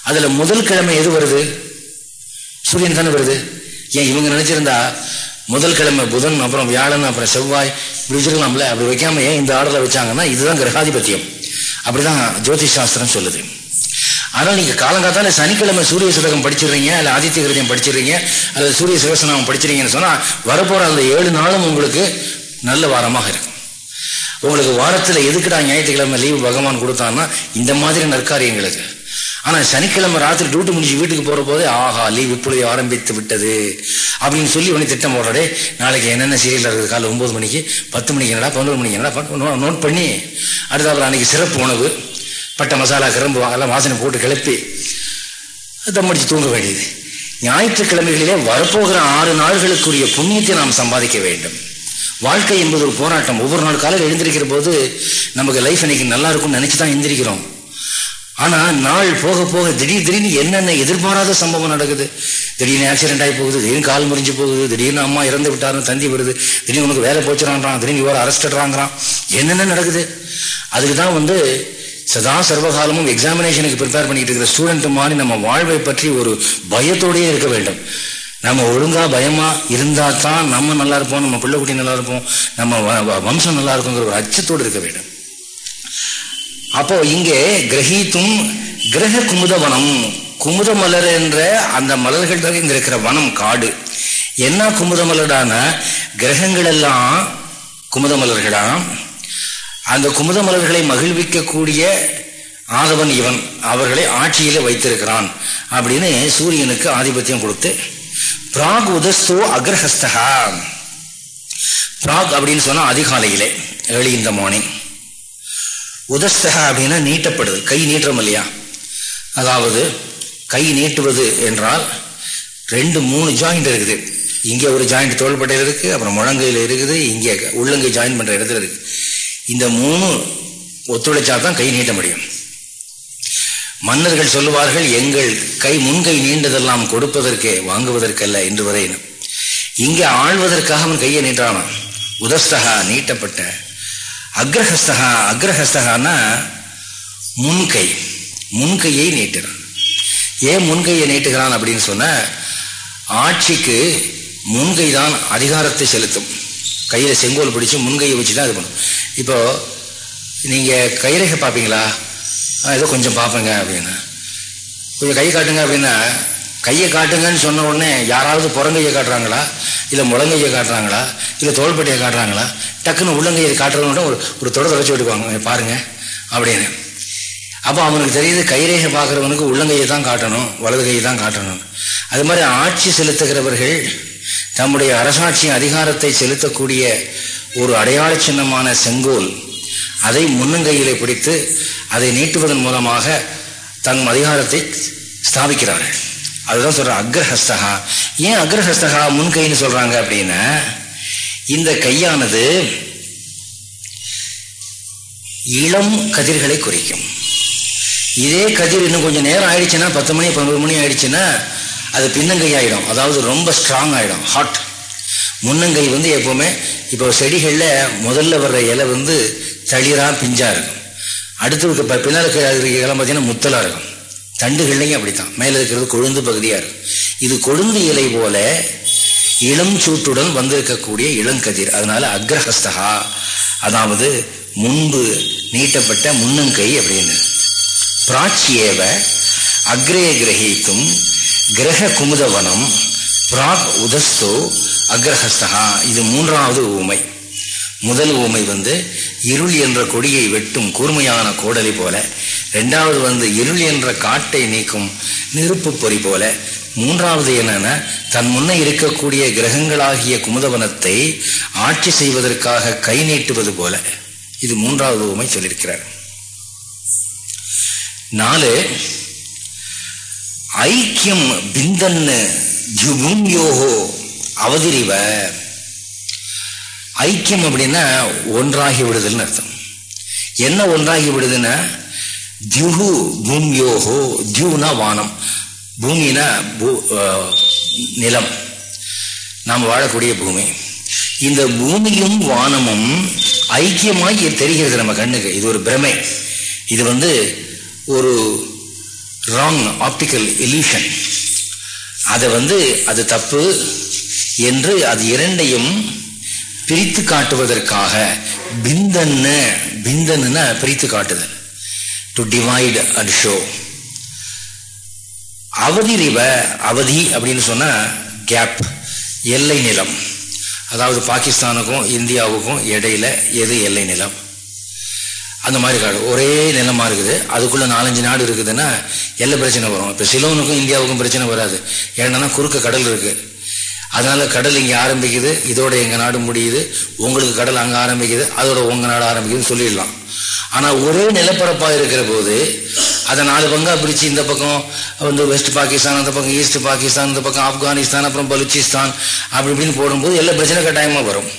அதில் முதல் கிழமை எது வருது? சூரியன் தானே வருது? ஏன் இவங்க நினைச்சிருந்தா முதல் கிழமை புதன் அப்புறம் வியாழன் அப்புறம் செவ்வாய் இப்படி வச்சிருக்கலாம்ல? அப்படி வைக்காம ஏன் இந்த ஆர்டர்ல வச்சாங்கன்னா இதுதான் கிரகாதிபத்தியம். அப்படிதான் ஜோதிஷ் சாஸ்திரம் சொல்லுது. ஆனால் நீங்கள் காலங்காத்தால சனிக்கிழமை சூரிய சுதகம் படிச்சிடுறீங்க இல்லை ஆதித்ய கிருதியம் படிச்சிடுறீங்க அல்லது சூரிய சிவசனம் படிச்சிருங்கன்னு சொன்னால் வரப்போற அந்த ஏழு நாளும் உங்களுக்கு நல்ல வாரமாக இருக்கும். உங்களுக்கு வாரத்தில் எதுக்குடா ஞாயிற்றுக்கிழமை லீவு பகவான் கொடுத்தான்னா இந்த மாதிரி நற்காரியங்களுக்கு ஆனால் சனிக்கிழமை ராத்திரி டியூட்டி முடிச்சு வீட்டுக்கு போகிற போதே ஆஹா லீவ் இப்பொழுது ஆரம்பித்து விட்டது. அப்படின்னு சொல்லி உடனே திட்டம் போடுறே நாளைக்கு என்னென்ன சீரியல் இருக்குது காலை ஒம்பது மணிக்கு பத்து மணிக்கு என்னடா பன்னெண்டு மணிக்கு என்னடா நோட் பண்ணி அடுத்த அன்னைக்கு சிறப்பு உணவு பட்ட மசாலா கிளம்பு அதெல்லாம் வாசனை போட்டு கிளப்பி தம் அடிச்சு தூங்க வேண்டியது. ஞாயிற்றுக்கிழமைகளிலே வரப்போகிற ஆறு நாள்களுக்குரிய புண்ணியத்தை நாம் சம்பாதிக்க வேண்டும். வாழ்க்கை என்பது ஒரு போராட்டம். ஒவ்வொரு நாள் காலையில் எழுந்திருக்கிற போது நமக்கு லைஃப் இன்னைக்கு நல்லா இருக்கும்னு நினச்சி தான் எழுந்திருக்கிறோம் ஆனா நாள் போக போக திடீர் திடீர்னு என்னென்ன எதிர்பாராத சம்பவம் நடக்குது? திடீர்னு ஆக்சிடென்ட் ஆகி போகுது திடீர்னு கால் முறிஞ்சு போகுது திடீர்னு அம்மா இறந்து விட்டாருன்னு தந்தி வருது திடீர்னு உனக்கு வேலை போச்சுறான்றான் திடீர்னு இவர் அரெஸ்டட்றாங்கிறான் என்னென்ன நடக்குது? அதுக்கு தான் வந்து சதா சர்வகாலமும் எக்ஸாமினேஷனுக்கு ப்ரிப்பேர் பண்ணிட்டு இருக்கிற ஸ்டூடெண்ட் மாதிரி நம்ம வாழ்வை பற்றி ஒரு பயத்தோடயே இருக்க வேண்டும். நம்ம ஒழுங்கா பயமா இருந்தால் தான் நம்ம நல்லா இருப்போம் நம்ம பிள்ளைக்குட்டி நல்லா இருப்போம் நம்ம வம்சம் நல்லா இருக்குங்கிற ஒரு அச்சத்தோடு இருக்க வேண்டும். அப்போ இங்கே கிரகித்தும் கிரக குமுதவனம் குமுத மலர் என்ற அந்த மலர்கள் இங்க இருக்கிற வனம் காடு. என்ன குமுத மலர்டான? கிரகங்கள் எல்லாம் குமுத மலர்களா? அந்த குமுத மலர்களை மகிழ்விக்கக்கூடிய ஆதவன் இவன் அவர்களை ஆட்சியில வைத்திருக்கிறான் அப்படின்னு சூரியனுக்கு ஆதிபத்தியம் கொடுத்து பிராக் உதஸ்தோ அக்ரஹஸ்தகா. பிராக் அப்படின்னு சொன்னா அதிகாலையிலே ஏர்லி இந்த மார்னிங் உதஸ்தகா அப்படின்னா நீட்டப்படுது. கை நீட்டுறோம் இல்லையா? அதாவது கை நீட்டுவது என்றால் ரெண்டு மூணு ஜாயிண்ட் இருக்குது. இங்கே ஒரு ஜாயிண்ட் தோள்பட்டையில் இருக்கு அப்புறம் முழங்கையில் இருக்குது இங்கே உள்ளங்கை ஜாயின் பண்ணுற இடத்துல இருக்கு. இந்த மூணு ஒத்துழைச்சா தான் கை நீட்ட முடியும். மன்னர்கள் சொல்லுவார்கள் எங்கள் கை முன்கை நீண்டதெல்லாம் கொடுப்பதற்கே வாங்குவதற்கல்ல என்று வரையினும். இங்கே ஆழ்வதற்காக அவன் கையை நீட்டானான். உதஸ்தகா நீட்டப்பட்ட அக்ரஹஸ்தகா அக்ரஹஸ்தகான்னா முன்கை முன்கையை நீட்டுறான். ஏன் முன்கையை நீட்டுகிறான் அப்படின்னு சொன்ன ஆட்சிக்கு முன்கை தான் அதிகாரத்தை செலுத்தும். கையில் செங்கோல் பிடிச்சி முன்கையை வச்சு தான் இது பண்ணும். இப்போ நீங்கள் கைரேகை பார்ப்பீங்களா? ஏதோ கொஞ்சம் பார்ப்பேங்க அப்படின்னா. கொஞ்சம் கை காட்டுங்க அப்படின்னா கையை காட்டுங்கன்னு சொன்ன உடனே யாராவது புறங்கையை காட்டுறாங்களா? இல்லை முழங்கையை காட்டுறாங்களா? இல்லை தோள்பட்டையை காட்டுறாங்களா? டக்குன்னு உள்ளங்கையை காட்டுறவங்க ஒரு ஒரு தொட தொடச்சி விட்டுக்குவாங்க. பாருங்க. அப்படின்னு. அப்போ அவனுக்கு தெரியுது கைரேகை பார்க்குறவனுக்கு உள்ளங்கையை தான் காட்டணும் வலது கையை தான் காட்டணும். அது மாதிரி ஆட்சி செலுத்துகிறவர்கள் தம்முடைய அரசாட்சியின் அதிகாரத்தை செலுத்தக்கூடிய ஒரு அடையாள சின்னமான செங்கோல் அதை முன்னங்கையிலே பிடித்து அதை நீட்டுவதன் மூலமாக தன் அதிகாரத்தை ஸ்தாபிக்கிறார்கள். அதுதான் சொல்ற அக்ரஹஸ்தகா ஏன் அக்ரஹஸ்தகா முன்கைன்னு சொல்றாங்க அப்படின்னா இந்த கையானது இளம் கதிர்களை குறிக்கும். இதே கதிர் இன்னும் கொஞ்சம் நேரம் ஆயிடுச்சுன்னா பத்து மணி பன்னெண்டு மணி ஆயிடுச்சுன்னா அது பின்னங்கை ஆயிடும். அதாவது ரொம்ப ஸ்ட்ராங் ஆயிடும் ஹாட் முன்னங்கை வந்து எப்போவுமே இப்போ செடிகளில் முதல்ல வர்ற இலை வந்து தளிரா பிஞ்சாக இருக்கும். அடுத்து பின்னால் இருக்கிற இலை பார்த்தீங்கன்னா முத்தலாக இருக்கும். தண்டுகள்லையும் அப்படித்தான். மேலே இருக்கிறது கொழுந்து பகுதியாக இருக்கும். இது கொழுந்து இலை போல இளம் சூட்டுடன் வந்திருக்கக்கூடிய இளங்கதிர். அதனால அக்ரஹஸ்தகா. அதாவது முன்பு நீட்டப்பட்ட முன்னங்கை அப்படின்னு. பிராச்சியேவ அக்ரே கிரகித்தும் கிரக குமுதவனம் பிராக் உதஸ்தோ அக்ரஹஸ்தகா. இது மூன்றாவது ஊமை. முதல் ஊமை வந்து இருள் என்ற கொடியை வெட்டும் கூர்மையான கோடலி போல. ரெண்டாவது வந்து இருள் என்ற காட்டை நீக்கும் நெருப்பு பொறி போல. மூன்றாவது என்னன்னா? தன் முன்னே இருக்கக்கூடிய கிரகங்களாகிய குமுதவனத்தை ஆட்சி செய்வதற்காக கை நீட்டுவது போல. இது மூன்றாவது உமை சொல்லியிருக்கிறார். நாலு ஐக்கியம் பிந்தன்னு ஜுபும்யோகோ அவதிரிவ. ஐக்கியம் அப்படின்னா ஒன்றாகி விடுதல்னு அர்த்தம். என்ன ஒன்றாகி விடுதுன்னா தியுகு பூமியோகோ தியூனா வானம். பூமினா பூ நிலம். நாம் வாழக்கூடிய பூமி. இந்த பூமியும் வானமும் ஐக்கியமாகி தெரிகிறது நம்ம கண்ணுக்கு. இது ஒரு பிரமை. இது வந்து ஒரு ராங் ஆப்டிக்கல் எலியூஷன் அதை வந்து அது தப்பு என்று அது இரண்டையும் பிரித்து காட்டுவதற்காக பிந்தன்னு பிந்தன்னு பிரித்து காட்டுதல். டு டிவைட் அண்ட் ஷோ அவதி ரிவ அவதி அப்படின்னு சொன்னால் கேப் எல்லை நிலம். அதாவது பாகிஸ்தானுக்கும் இந்தியாவுக்கும் இடையில எது எல்லை நிலம்? அந்த மாதிரி காடு ஒரே நிலமாக இருக்குது. அதுக்குள்ளே நாலஞ்சு நாடு இருக்குதுன்னா எல்லை பிரச்சனை வரும். இப்போ சிலோனுக்கும் இந்தியாவுக்கும் பிரச்சனை வராது. ஏன்னா குறுக்க கடல் இருக்குது அதனால கடல் இங்கே ஆரம்பிக்குது இதோட எங்கள் நாடு முடியுது உங்களுக்கு கடல் அங்கே ஆரம்பிக்குது அதோட உங்கள் நாடு ஆரம்பிக்குதுன்னு சொல்லிடலாம். ஆனால் ஒரே நிலப்பரப்பாக இருக்கிற போது அதை நாலு பங்காக பிரித்து இந்த பக்கம் வந்து வெஸ்ட் பாகிஸ்தான் அந்த பக்கம் ஈஸ்ட் பாகிஸ்தான் இந்த பக்கம் ஆப்கானிஸ்தான் அப்புறம் பலுச்சிஸ்தான் அப்படி இப்படின்னு போடும்போது எல்லா பிரச்சனை கட்டாயமாக வரும்.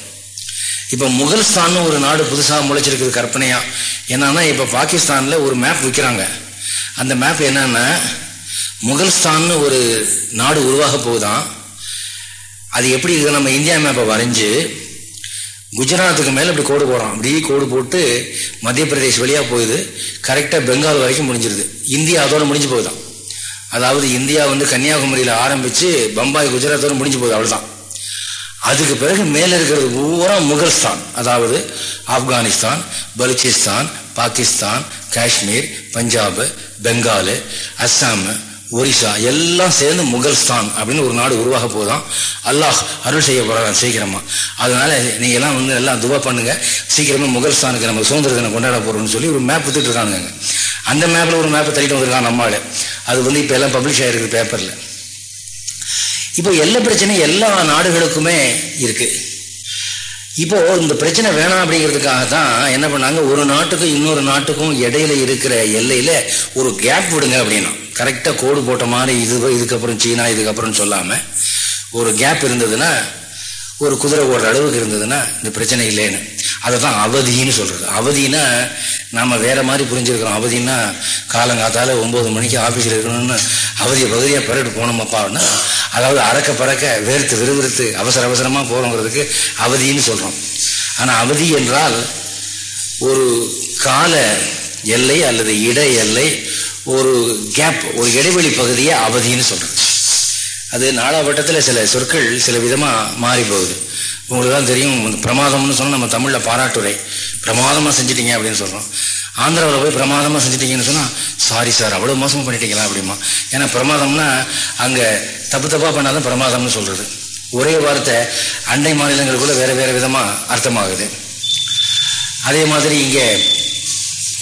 இப்போ முகல்ஸ்தான்னு ஒரு நாடு புதுசாக முளைச்சிருக்குது கற்பனையாக என்னன்னா இப்போ பாகிஸ்தானில் ஒரு மேப் விற்கிறாங்க அந்த மேப் என்னன்னா முகல்ஸ்தான்னு ஒரு நாடு உருவாக போகுதான். அது எப்படி இது நம்ம இந்தியா மேப்பை வரைஞ்சு குஜராத்துக்கு மேலே இப்படி கோடு போகிறோம் அப்படியே கோடு போட்டு மத்திய பிரதேஷ் வழியாக போகுது கரெக்டாக பெங்கால் வரைக்கும் முடிஞ்சிருது. இந்தியா அதோட முடிஞ்சு போகுதான். அதாவது இந்தியா வந்து கன்னியாகுமரியில் ஆரம்பித்து பம்பாய் குஜராத்தோட முடிஞ்சு போகுது அவ்வளோதான் அதுக்கு பிறகு மேலே இருக்கிறது பூரா முகல்ஸ்தான் அதாவது ஆப்கானிஸ்தான் பலுச்சிஸ்தான் பாகிஸ்தான் காஷ்மீர் பஞ்சாப் பெங்காலு அஸ்ஸாம் ஒரிசா எல்லாம் சேர்ந்து முகல்ஸ்தான் அப்படின்னு ஒரு நாடு உருவாக போதான் அல்லாஹ் அருள் செய்ய போறான் சீக்கிரமா. அதனால நீங்க எல்லாம் வந்து எல்லாம் துவா பண்ணுங்க. சீக்கிரமா முகல்ஸ்தானுக்கு நம்ம சுதந்திர தினம் கொண்டாட போறோம்னு சொல்லி ஒரு மேப் வித்துட்டு இருக்கானுங்க. அந்த மேப்ல ஒரு மேப்பை தள்ளிட்டு வந்திருக்காங்க நம்மால அது வந்து இப்ப எல்லாம் பப்ளிஷ் ஆயிருக்கு பேப்பர்ல இப்போ எல்லா பிரச்சனையும் எல்லா நாடுகளுக்குமே இருக்கு. இப்போ இந்த பிரச்சனை வேணாம் அப்படிங்கிறதுக்காக தான் என்ன பண்ணாங்க? ஒரு நாட்டுக்கும் இன்னொரு நாட்டுக்கும் இடையில இருக்கிற எல்லையில ஒரு கேப் விடுங்க அப்படின்னா. கரெக்டாக கோடு போட்ட மாதிரி இது இதுக்கப்புறம் சீனா இதுக்கப்புறம் சொல்லாமல் ஒரு கேப் இருந்ததுன்னா ஒரு குதிரை ஓடுற அளவுக்கு இருந்ததுன்னா இந்த பிரச்சனை இல்லைன்னு. அதை தான் அவதின்னு சொல்கிறது அவதினா நம்ம வேறு மாதிரி புரிஞ்சுருக்கிறோம். அவதினா காலங்காத்தால் ஒம்பது மணிக்கு ஆஃபீஸில் இருக்கணும்னு அவதியை பகுதியாக பிறகு போனோமப்பான்னா அதாவது அறக்க பறக்க வேர்த்து விறுவிறுத்து அவசர அவசரமாக போகிறோங்கிறதுக்கு அவதின்னு சொல்கிறோம் ஆனால் அவதி என்றால் ஒரு கால எல்லை அல்லது இட எல்லை ஒரு கேப் ஒரு இடைவெளி பகுதியை அவதின்னு சொல்கிறது அது நாலாவட்டத்தில் சில சொற்கள் சில விதமாக மாறி போகுது. உங்களுக்கு தான் தெரியும் பிரமாதம்னு சொன்னால் நம்ம தமிழில் பாராட்டுரை. பிரமாதமாக செஞ்சிட்டீங்க அப்படின்னு சொல்கிறோம் ஆந்திராவில் போய் பிரமாதமாக செஞ்சிட்டீங்கன்னு சொன்னால் சாரி சார் அவ்வளோ மோசமாக பண்ணிட்டீங்களா? அப்படிமா. ஏன்னா பிரமாதம்னா அங்கே தப்பு தப்பாக பண்ணாதான் பிரமாதம்னு சொல்கிறது ஒரே வார்த்தை அண்டை மாநிலங்களுக்குள்ள வேறு வேறு விதமாக அர்த்தமாகுது. அதே மாதிரி இங்கே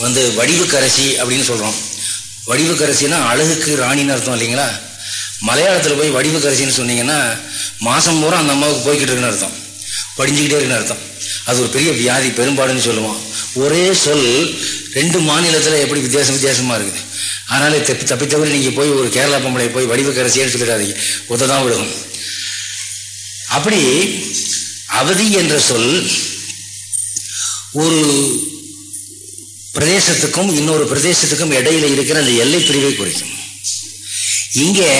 வந்து வடிவுக்கரசி அப்படின்னு சொல்கிறோம் வடிவுக்கரசினா அழகுக்கு ராணின்னு அர்த்தம் இல்லைங்களா? மலையாளத்தில் போய் வடிவுக்கரசின்னு சொன்னீங்கன்னா மாதம் பூரா அந்த அம்மாவுக்கு போய்கிட்டு இருக்குன்னு அர்த்தம். படிஞ்சுக்கிட்டே இருக்குன்னு அர்த்தம். அது ஒரு பெரிய வியாதி பெரும்பாடுன்னு சொல்லுவோம் ஒரே சொல் ரெண்டு மாநிலத்தில் எப்படி வித்தியாசம் வித்தியாசமாக இருக்குது? அதனால தப்பி தப்பி தவிர நீங்கள் போய் ஒரு கேரளா பொம்பளை போய் வடிவுக்கரசியன்னு சொல்லிடாதீங்க ஒத்த தான் விடுவோம் அப்படி அவதி என்ற சொல் ஒரு பிரதேசத்துக்கும் இன்னொரு பிரதேசத்துக்கும் இடையில இருக்கிற அந்த எல்லை பிரிவை குறிக்கும். இங்கே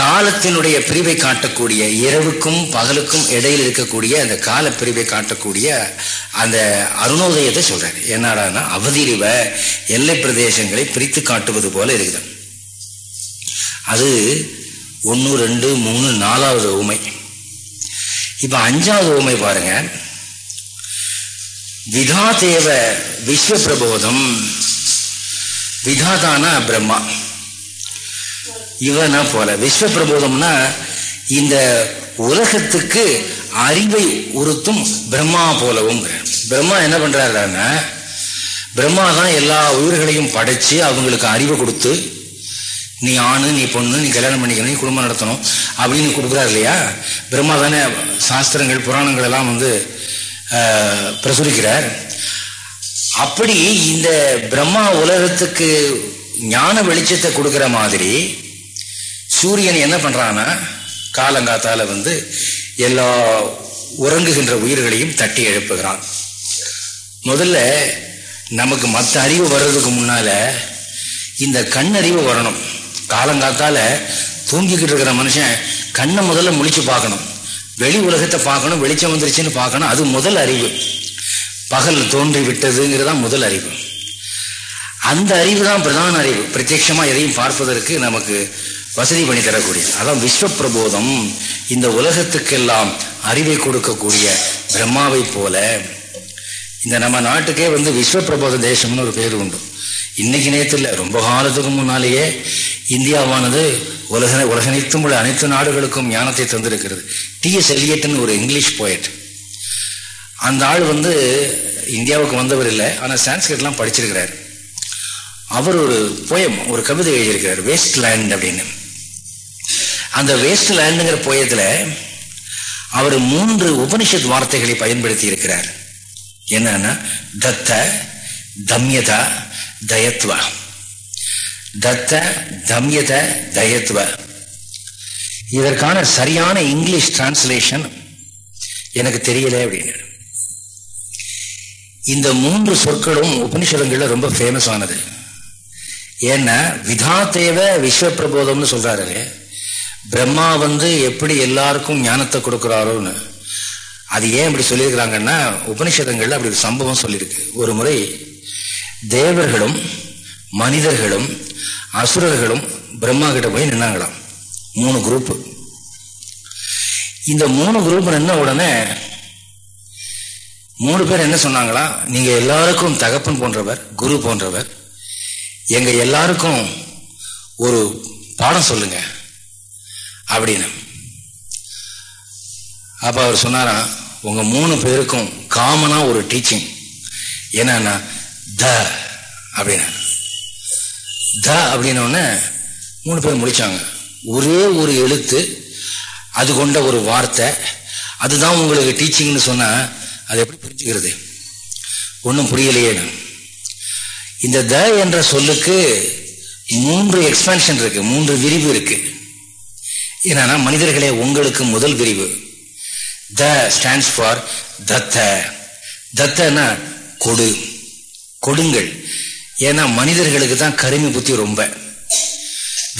காலத்தினுடைய பிரிவை காட்டக்கூடிய இரவுக்கும் பகலுக்கும் இடையில் இருக்கக்கூடிய அந்த கால பிரிவை காட்டக்கூடிய அந்த அருணோதயத்தை சொல்றாரு. என்னடான்னா அவதிரிவ எல்லை பிரதேசங்களை பிரித்து காட்டுவது போல இருக்குது அது ஒன்று ரெண்டு மூணு நாலாவது உமை. இப்போ அஞ்சாவது உமை பாருங்கள் விதாதேவ விஸ்வ பிரபோதம் விதாதானா பிரம்மா. இவனா போல. விஸ்வ பிரபோதம்னா இந்த உலகத்துக்கு அறிவை உறுத்தும் பிரம்மா போலவும் பிரம்மா என்ன பண்றாருன்னா பிரம்மா தான் எல்லா உயிர்களையும் படைச்சு அவங்களுக்கு அறிவை கொடுத்து நீ ஆணு நீ பொண்ணு நீ கல்யாணம் பண்ணிக்கணும் நீ குடும்பம் நடத்தணும் அப்படின்னு கொடுக்குறாரு இல்லையா? பிரம்மா தானே சாஸ்திரங்கள் புராணங்கள் எல்லாம் வந்து பிரசுரிக்கிறார். அப்படி இந்த பிரம்மா உலகத்துக்கு ஞான வெளிச்சத்தை கொடுக்குற மாதிரி சூரியன் என்ன பண்ணுறான்னா காலங்காத்தால் வந்து எல்லா உறங்குகின்ற உயிர்களையும் தட்டி எழுப்புகிறான். முதல்ல நமக்கு மற்ற அறிவு வர்றதுக்கு முன்னால் இந்த கண்ணறிவு வரணும். காலங்காத்தால் தூங்கிக்கிட்டு இருக்கிற மனுஷன் கண்ணை முதல்ல முழிச்சு பார்க்கணும். வெளி உலகத்தை பார்க்கணும் வெளிச்சம் வந்துருச்சுன்னு பார்க்கணும் அது முதல் அறிவு. பகல் தோன்றி விட்டதுங்கிறதான் முதல் அறிவு. அந்த அறிவு தான் பிரதான அறிவு. பிரத்யட்சமாக எதையும் பார்ப்பதற்கு நமக்கு வசதி பண்ணி தரக்கூடியது. அதான் விஸ்வ பிரபோதம் இந்த உலகத்துக்கெல்லாம் அறிவை கொடுக்கக்கூடிய பிரம்மாவை போல. இந்த நம்ம நாட்டுக்கே வந்து விஸ்வ பிரபோத தேசம்னு ஒரு பேர் உண்டு. இன்னைக்கு நேற்று இல்லை ரொம்ப காலத்துக்கு முன்னாலேயே இந்தியாவானது உலக உலகனைத்தும் உள்ள அனைத்து நாடுகளுக்கும் ஞானத்தை தந்திருக்கிறது. டி. எஸ். எலியட்னு ஒரு இங்கிலீஷ் போயட் அந்த ஆள் வந்து இந்தியாவுக்கு வந்தவர் இல்லை ஆனால் சான்ஸ்கிரிட்லாம் படிச்சிருக்கிறார். அவர் ஒரு போயம் ஒரு கவிதை எழுதியிருக்கிறார் வேஸ்ட் லேண்ட் அப்படின்னு. அந்த வேஸ்ட் லேண்டுங்கிற போயத்தில் அவர் மூன்று உபனிஷத் வார்த்தைகளை பயன்படுத்தி இருக்கிறார் என்னன்னா தத்த தம்யதா தயத்வ. தத்த தம்யத தயத்வ. இதற்கான சரியான இங்கிலீஷ் டிரான்ஸ்லேஷன் எனக்கு தெரியல அப்படின்னு. இந்த மூன்று சொற்களும் உபனிஷதங்கள்ல ரொம்ப ஃபேமஸ் ஆனது. ஏன்னா விதாத்தேவ விஸ்வ பிரபோதம்னு சொல்றாரு. பிரம்மா வந்து எப்படி எல்லாருக்கும் ஞானத்தை கொடுக்குறாரோன்னு. அது ஏன் இப்படி சொல்லியிருக்கிறாங்கன்னா உபனிஷதங்கள்ல அப்படி ஒரு சம்பவம் சொல்லியிருக்கு. ஒரு முறை தேவர்களும் மனிதர்களும் அசுரர்களும் பிரம்மா கிட்ட போய் நின்னாங்களாம். மூணு குரூப் இந்த மூணு குரூப் நின்ன உடனே மூணு பேர் என்ன சொன்னாங்களா? நீங்க எல்லாருக்கும் தகப்பன் போன்றவர் குரு போன்றவர் எங்க எல்லாருக்கும் ஒரு பாடம் சொல்லுங்க அப்படின்னு. அப்ப அவர் சொன்னாராம் உங்க மூணு பேருக்கும் காமனா ஒரு டீச்சிங் என்னன்னா த அப்படின்னா த அப்படின்னோடனே மூணு பேர் முடிச்சாங்க ஒரே ஒரு எழுத்து அது கொண்ட ஒரு வார்த்தை அதுதான் உங்களுக்கு டீச்சிங்னு சொன்னால் அதை எப்படி புரிஞ்சுக்கிறது? ஒன்றும் புரியலையே இந்த த என்ற சொல்லுக்கு மூன்று எக்ஸ்பென்ஷன் இருக்கு மூன்று விரிவு இருக்கு. என்னன்னா மனிதர்களே உங்களுக்கு முதல் விரிவு. த ஸ்டாண்ட்ஸ் ஃபார் தத்த. தத்தனா கொடு. கொடுங்கள். ஏன்னா மனிதர்களுக்கு தான் கருமி புத்தி ரொம்ப.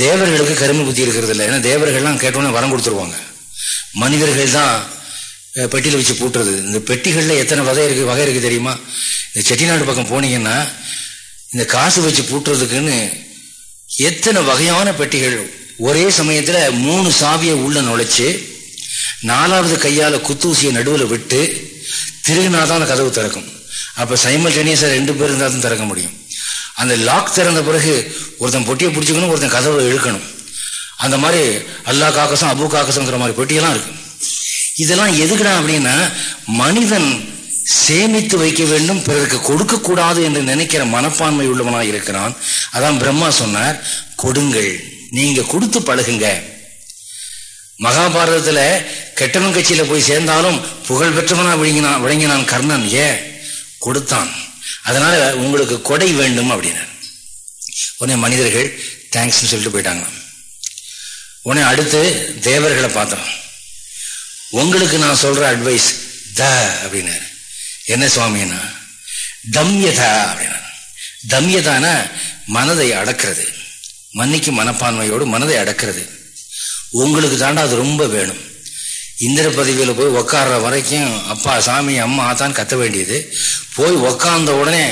தேவர்களுக்கு கருமி புத்தி இருக்கிறது இல்லை. ஏன்னா தேவர்கள்லாம் கேட்டோன்னே வரம் கொடுத்துருவாங்க. மனிதர்கள் தான் பெட்டியில் வச்சு பூட்டுறது. இந்த பெட்டிகளில் எத்தனை வகை இருக்குது வகை இருக்குது தெரியுமா? இந்த செட்டிநாடு பக்கம் போனீங்கன்னா இந்த காசு வச்சு பூட்டுறதுக்குன்னு எத்தனை வகையான பெட்டிகள் ஒரே சமயத்தில் மூணு சாவியை உள்ள நுழைச்சு நாலாவது கையால் குத்தூசியை நடுவில் விட்டு திருகினாதான் அந்த கதவு திறக்கும். அப்போ சைமல்டேனியஸாக ரெண்டு பேர் இருந்தால் தான் திறக்க முடியும். அந்த லாக் திறந்த பிறகு ஒருத்தன் பொட்டியை பிடிச்சிக்கணும் ஒருத்தன் கதவை இழுக்கணும். அந்த மாதிரி அல்லா காக்கசம் அபு காக்கசங்கிற மாதிரி பொட்டியெல்லாம் இருக்கு. இதெல்லாம் எதுக்குடா அப்படின்னா மனிதன் சேமித்து வைக்க வேண்டும் பிறருக்கு கொடுக்கக்கூடாது என்று நினைக்கிற மனப்பான்மை உள்ளவனாக இருக்கிறான். அதான் பிரம்மா சொன்னார் கொடுங்கள் நீங்க கொடுத்து பழகுங்க. மகாபாரதத்தில் கெட்டவன் கட்சியில் போய் சேர்ந்தாலும் புகழ் பெற்றவனா விளங்கினான் விளங்கினான் கர்ணன் ஏன்? கொடுத்தான். அதனால உங்களுக்கு கொடை வேண்டும் அப்படின்னார். உடனே மனிதர்கள் தேங்க்ஸ்னு சொல்லிட்டு போயிட்டாங்க. உடனே அடுத்து தேவர்களை பார்த்தோம். உங்களுக்கு நான் சொல்ற அட்வைஸ் த அப்படின்னாரு. என்ன சுவாமின்னா தம்யதா அப்படின்னா தம்யதானா மனதை அடக்கிறது. மன்னிக்கு மனப்பான்மையோடு மனதை அடக்கிறது. உங்களுக்கு தாண்டா அது ரொம்ப வேணும். இந்திர பதவியில் போய் உக்காடுற வரைக்கும் அப்பா சாமி அம்மா தான் கத்த வேண்டியது. போய் உக்காந்த உடனே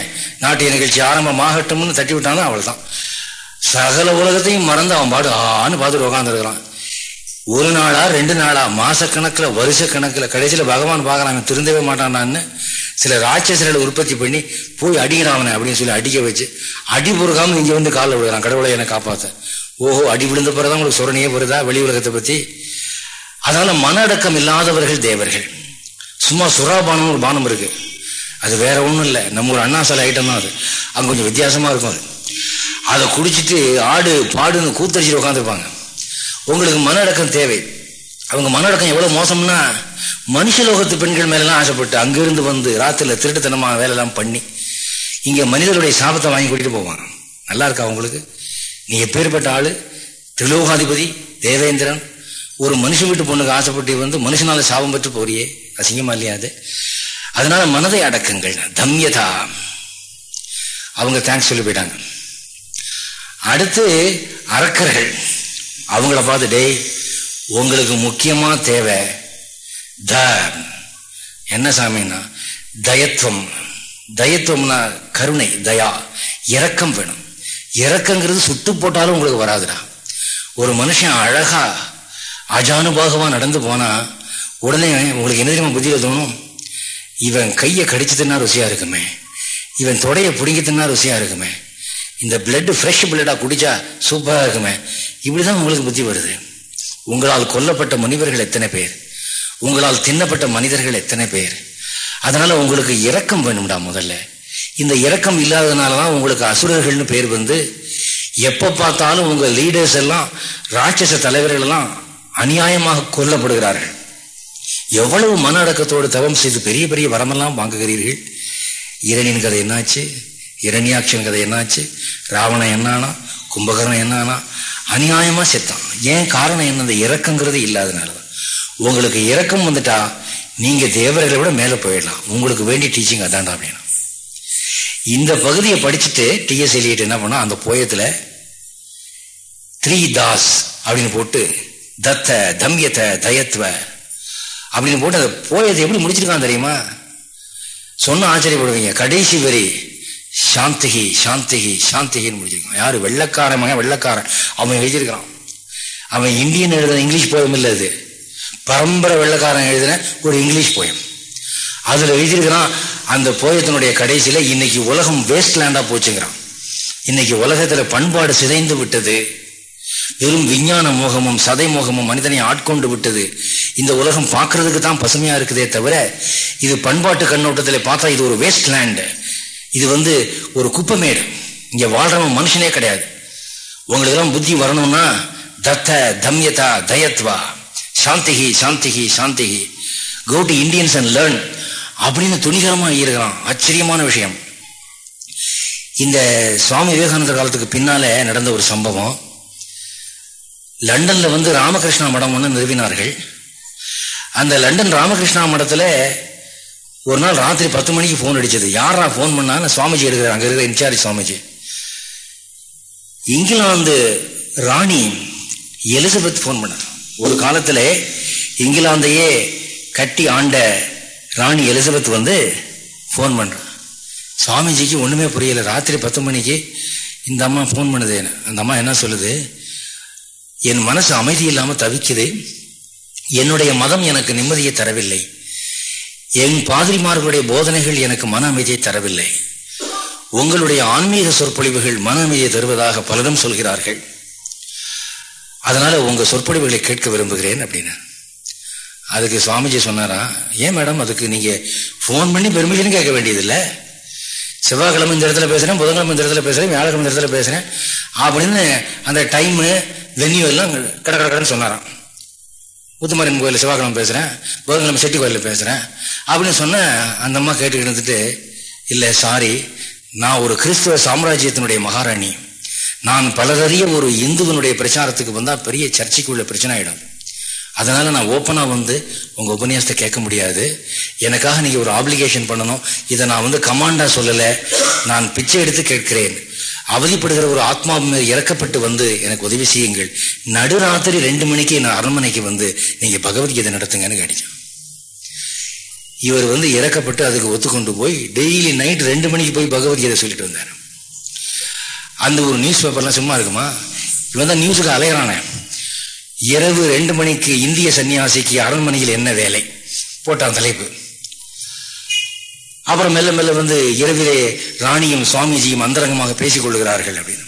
நாட்டிய நிகழ்ச்சி ஆரம்பமாகட்டும்னு தட்டி விட்டாலும் அவள் தான் சகல உலகத்தையும் மறந்து அவன் பாடு ஆன்னு பார்த்துட்டு உக்காந்துருக்கிறான். ஒரு நாளா ரெண்டு நாளா மாசக்கணக்கில் வருஷ கணக்கில் கடைசியில் பகவான் பார்க்கறான் திருந்தவே மாட்டானான்னு. சில ராட்சசர்களை உற்பத்தி பண்ணி போய் அடிக்கிறான் அப்படின்னு சொல்லி அடிக்க வச்சு அடி பொறுக்காமல் இங்கே வந்து காலில் விழுகிறான் கடவுளை என்னை காப்பாற்ற ஓஹோ அடி விழுந்த பிறதான் உங்களுக்கு சொரணையே வருதா வெளி உலகத்தை பற்றி அதனால மன அடக்கம் இல்லாதவர்கள் தேவர்கள். சும்மா சுறாபானம் ஒரு பானம் இருக்கு. அது வேற ஒன்றும் இல்லை. நம்ம ஒரு அண்ணா சில ஐட்டம் தான் அது. அங்கே கொஞ்சம் வித்தியாசமாக இருக்கும் அது. அதை குடிச்சிட்டு ஆடு பாடுன்னு கூத்தரிச்சிட்டு உட்காந்துருப்பாங்க உங்களுக்கு மன அடக்கம் தேவை. அவங்க மன அடக்கம் எவ்வளோ மோசம்னா மனுஷ லோகத்து பெண்கள் மேலெல்லாம் ஆசைப்பட்டு அங்கிருந்து வந்து ராத்திரில திருட்டுத்தனமாக வேலைலாம் பண்ணி இங்கே மனிதருடைய சாபத்தை வாங்கி கூட்டிட்டு போவாங்க. நல்லா இருக்கா உங்களுக்கு? நீ எப்பேற்பட்ட ஆள்? திரிலோகாதிபதி தேவேந்திரன் ஒரு மனுஷ வீட்டு பொண்ணுக்கு ஆசைப்பட்டு வந்து மனுஷனால சாபம் பெற்று போறியே? அசிங்கமா இல்லையா அது? அதனால மனதை அடக்குங்கள். தம்யதா. அவங்க தேங்க்ஸ் சொல்லி போயிட்டாங்க. அடுத்து அரக்கர்கள். அவங்கள பார்த்து டேய் உங்களுக்கு முக்கியமா தேவை த என்ன சாமின்னா தயத்துவம். தயத்துவம்னா கருணை தயா இரக்கம் வேணும். இறக்கங்கிறது சுட்டு போட்டாலும் உங்களுக்கு வராதுடா. ஒரு மனுஷன் அழகா அஜானுபாகமாக நடந்து போனால் உடனே உங்களுக்கு என்ன தெரியுமா புத்தியில் தோணும்? இவன் கையை கடிச்சு தின்னா ருசியாக இருக்குமே. இவன் தொடையை பிடிங்கி தின்னா ருசியாக இருக்குமே. இந்த பிளட்டு ஃப்ரெஷ் பிளட்டாக குடித்தா சூப்பராக இருக்குமே. இப்படி தான் உங்களுக்கு புத்தி வருது. உங்களால் கொல்லப்பட்ட முனிவர்கள் எத்தனை பேர்? உங்களால் தின்னப்பட்ட மனிதர்கள் எத்தனை பேர்? அதனால் உங்களுக்கு இரக்கம் வேணும்டா முதல்ல. இந்த இரக்கம் இல்லாததுனாலதான் உங்களுக்கு அசுரர்கள்னு பேர் வந்து எப்போ பார்த்தாலும் உங்கள் லீடர்ஸ் எல்லாம் ராட்சச தலைவர்களெல்லாம் அநியாயமாக கொல்லப்படுகிறார்கள். எவ்வளவு மன அடக்கத்தோடு தவம் செய்து பெரிய பெரிய வரமெல்லாம் வாங்குகிறீர்கள்? இரணியின் கதை என்னாச்சு? இரண்யாட்சன் கதை என்னாச்சு? ராவணன் என்னானா? கும்பகர்ணன் என்னானா? அநியாயமாக செத்தான். ஏன் காரணம் என்ன? இந்த இறக்கங்கிறது இல்லாதனால தான். உங்களுக்கு இறக்கம் வந்துட்டா நீங்கள் தேவர்களை விட மேலே போயிடலாம். உங்களுக்கு வேண்டிய டீச்சிங் அதான்டா அப்படின்னா இந்த பகுதியை படிச்சுட்டு டிஎஸ் எலியட் என்ன பண்ணால் அந்த போயத்தில் த்ரீ தாஸ் அப்படின்னு போட்டு தத்த தம்யத்த தயத்துவ அப்படின்னு போட்டு அந்த போயத்தை எப்படி முடிச்சிருக்கான் தெரியுமா? சொன்ன ஆச்சரியப்படுவீங்க. கடைசி வரி சாந்திகி சாந்திகி சாந்திகின்னு முடிச்சிருக்கான். யாரு? வெள்ளக்காரன் மகன் வெள்ளக்காரன். அவன் எழுதியிருக்கான். அவன் இந்தியன் எழுதின இங்கிலீஷ் போயம் இல்லை அது. பரம்பரை வெள்ளக்காரன் எழுதின ஒரு இங்கிலீஷ் போயம். அதில் எழுதியிருக்கிறான் அந்த போயத்தினுடைய கடைசியில் இன்னைக்கு உலகம் வேஸ்ட் லேண்டாக போச்சுங்கிறான். இன்னைக்கு உலகத்தில் பண்பாடு சிதைந்து விட்டது. வெறும் விஞ்ஞான மோகமும் சதை மோகமும் மனிதனை ஆட்கொண்டு விட்டது. இந்த உலகம் பார்க்கறதுக்கு தான் பசுமையா இருக்குதே தவிர இது பண்பாட்டு கண்ணோட்டத்தில் பார்த்தா இது ஒரு வேஸ்ட் லேண்ட் இது வந்து ஒரு குப்பமேடு. இங்க வாழ்றவன் மனுஷனே கிடையாது. உங்களுக்கு எல்லாம் புத்தி வரணும்னா தத்த தம்யதா தயத்வா. சாந்திகி சாந்திகி சாந்திகி go to Indians and learn அப்படின்னு துணிகரமா இருக்கிறான் ஆச்சரியமான விஷயம். இந்த சுவாமி விவேகானந்தர் காலத்துக்கு பின்னால நடந்த ஒரு சம்பவம். லண்டன்ல வந்து ராமகிருஷ்ணா மடம் ஒன்று நிறுவினார்கள். அந்த லண்டன் ராமகிருஷ்ணா மடத்தில் ஒரு நாள் ராத்திரி பத்து மணிக்கு ஃபோன் அடிச்சது. யாரா ஃபோன் பண்ணான்னு சுவாமிஜி எடுக்கிறார். அங்கே இருக்கிற இன்சார்ஜ் சுவாமிஜி. இங்கிலாந்து ராணி எலிசபெத் ஃபோன் பண்ணார். ஒரு காலத்தில் இங்கிலாந்தையே கட்டி ஆண்ட ராணி எலிசபெத் வந்து ஃபோன் பண்ற. சுவாமிஜிக்கு ஒன்றுமே புரியலை. ராத்திரி பத்து மணிக்கு இந்த அம்மா ஃபோன் பண்ணுது. அந்த அம்மா என்ன சொல்லுது? என் மனசு அமைதி இல்லாமல் தவிக்குது. என்னுடைய மதம் எனக்கு நிம்மதியை தரவில்லை. என் பாதிரிமார்களுடைய போதனைகள் எனக்கு மன அமைதியை தரவில்லை. உங்களுடைய ஆன்மீக சொற்பொழிவுகள் மன அமைதியை தருவதாக பலரும் சொல்கிறார்கள். அதனால உங்க சொற்பொழிவுகளை கேட்க விரும்புகிறேன் அப்படின்னு. அதுக்கு சுவாமிஜி சொன்னாரா ஏன் மேடம் அதுக்கு நீங்க ஃபோன் பண்ணி பெர்மிஷன் கேட்க வேண்டியதில்லை. செவ்வாய்க்கிழமை இந்த இடத்துல பேசுறேன் புதன்கிழமை இந்த இடத்துல பேசுறேன் வியாழக்கிழமை இந்த இடத்துல பேசுறேன். அப்படின்னு அந்த டைமு வென்யூ எல்லாம் கட கட கடன்னு சொன்னாராம். முத்துமாரியன் கோயிலில் செவ்வாய்க்கிழமை பேசுகிறேன் புதன்கிழமை செட்டி கோயிலில் பேசுகிறேன் அப்படின்னு சொன்ன அந்த அம்மா கேட்டுக்கிட்டு இருந்துட்டு இல்லை சாரி நான் ஒரு கிறிஸ்துவ சாம்ராஜ்யத்தினுடைய மகாராணி. நான் பலரறிய ஒரு இந்துவனுடைய பிரச்சாரத்துக்கு வந்தால் பெரிய சர்ச்சைக்குள்ள பிரச்சனை ஆகிடும் அதனால நான் ஓப்பனாக வந்து உங்கள் உபன்யாசத்தை கேட்க முடியாது. எனக்காக நீங்கள் ஒரு ஆப்ளிகேஷன் பண்ணணும். இதை நான் வந்து கமாண்டாக சொல்லலை. நான் பிச்சை எடுத்து கேட்கிறேன். அவதிப்படுகிற ஒரு ஆத்மா மேல் இறக்கப்பட்டு வந்து எனக்கு உதவி செய்யுங்கள். நடுராத்திரி ரெண்டு மணிக்கு நான் அரண்மனைக்கு வந்து நீங்க பகவத்கீதை நடத்துங்கன்னு கேட்டீங்க இவர் வந்து இறக்கப்பட்டு அதுக்கு ஒத்துக்கொண்டு போய் டெய்லி நைட் ரெண்டு மணிக்கு போய் பகவத்கீதை சொல்லிட்டு வந்தார். அந்த ஒரு நியூஸ் பேப்பர்லாம் சும்மா இருக்குமா? இவன் தான் நியூஸுக்கு அலையிறானே. இரவு ரெண்டு மணிக்கு இந்திய சன்னியாசிக்கு அரண்மனையில் என்ன வேலை? போட்டான் தலைப்பு. அப்புறம் மெல்ல மெல்ல வந்து இரவிலே ராணியும் சுவாமிஜியும் அந்தரங்கமாக பேசிக் கொள்கிறார்கள் அப்படின்னு.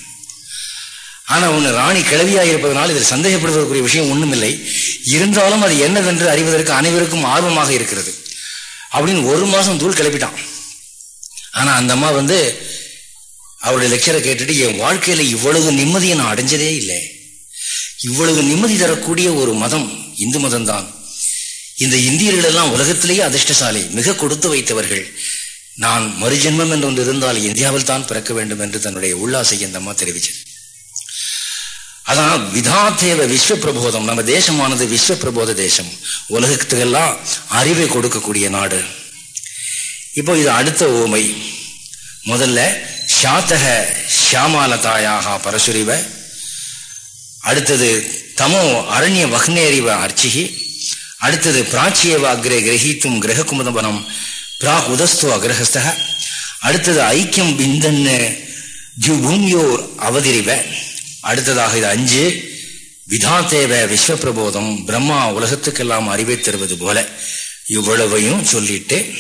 ஆனா ஒன்று ராணி கிளவியா இருப்பதனால் இதில் சந்தேகப்படுவதற்குரிய விஷயம் ஒன்றுமில்லை இருந்தாலும் அது என்னவென்று அறிவதற்கு அனைவருக்கும் ஆர்வமாக இருக்கிறது. அப்படின்னு ஒரு மாதம் தூள் கிளப்பிட்டான். ஆனால் அந்த அம்மா வந்து அவருடைய லெக்சரை கேட்டுட்டு என் வாழ்க்கையில் இவ்வளவு நிம்மதியை நான் அடைஞ்சதே இல்லை. இவ்வளவு நிம்மதி தரக்கூடிய ஒரு மதம் இந்து மதம் தான் இந்த இந்தியர்கள் எல்லாம் உலகத்திலேயே அதிர்ஷ்டசாலி மிக கொடுத்து வைத்தவர்கள். நான் மறுஜென்மம் என்று ஒன்று இருந்தால் இந்தியாவில் தான் பிறக்க வேண்டும் என்று தன்னுடைய உள்ளாசை இந்த அம்மா தெரிவிச்சது அதான் விதாத்தேவ விஸ்வ பிரபோதம் நம்ம தேசமானது விஸ்வ பிரபோத தேசம். உலகத்துக்கெல்லாம் அறிவை கொடுக்கக்கூடிய நாடு. இப்போ இது அடுத்த ஓமை. முதல்ல சாத்தக ஷியாமாலதாயாக பரசுரிவ அடுத்தது தமோ அரண்ய வக்னேரிவ அர்ச்சிகி அடுத்தது பிராச்சியவ அக்ரே கிரகித்தும் கிரக குமுதபனம் பிராக் உதஸ்து அக்ரஹஸ்த அடுத்தது ஐக்கியம் பிந்தன்னு ஜுபூமியோர் அவதிரிவ. அடுத்ததாக இது அஞ்சு விதாத்தேவ விஸ்வபிரபோதம் பிரம்மா உலகத்துக்கெல்லாம் அறிவை தருவது போல. இவ்வளவையும் சொல்லிட்டு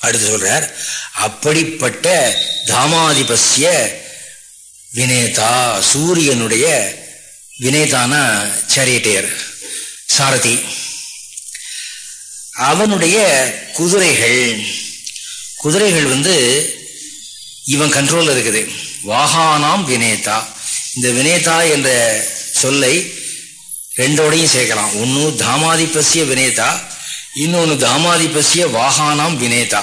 அடுத்து சொல்றார் அப்படிப்பட்ட தாமாதிபஸ்ய வினேதா சூரியனுடைய வினேதான சேரியட்டேர் சாரதி. அவனுடைய குதிரைகள். குதிரைகள் வந்து இவன் கண்ட்ரோலில் இருக்குது. வாகானாம் வினேதா. இந்த வினேதா என்ற சொல்லை ரெண்டோடையும் சேர்க்கலாம். ஒன்று தாமாதிபசிய வினேதா இன்னொன்று தாமாதிபசிய வாகானாம் வினேதா.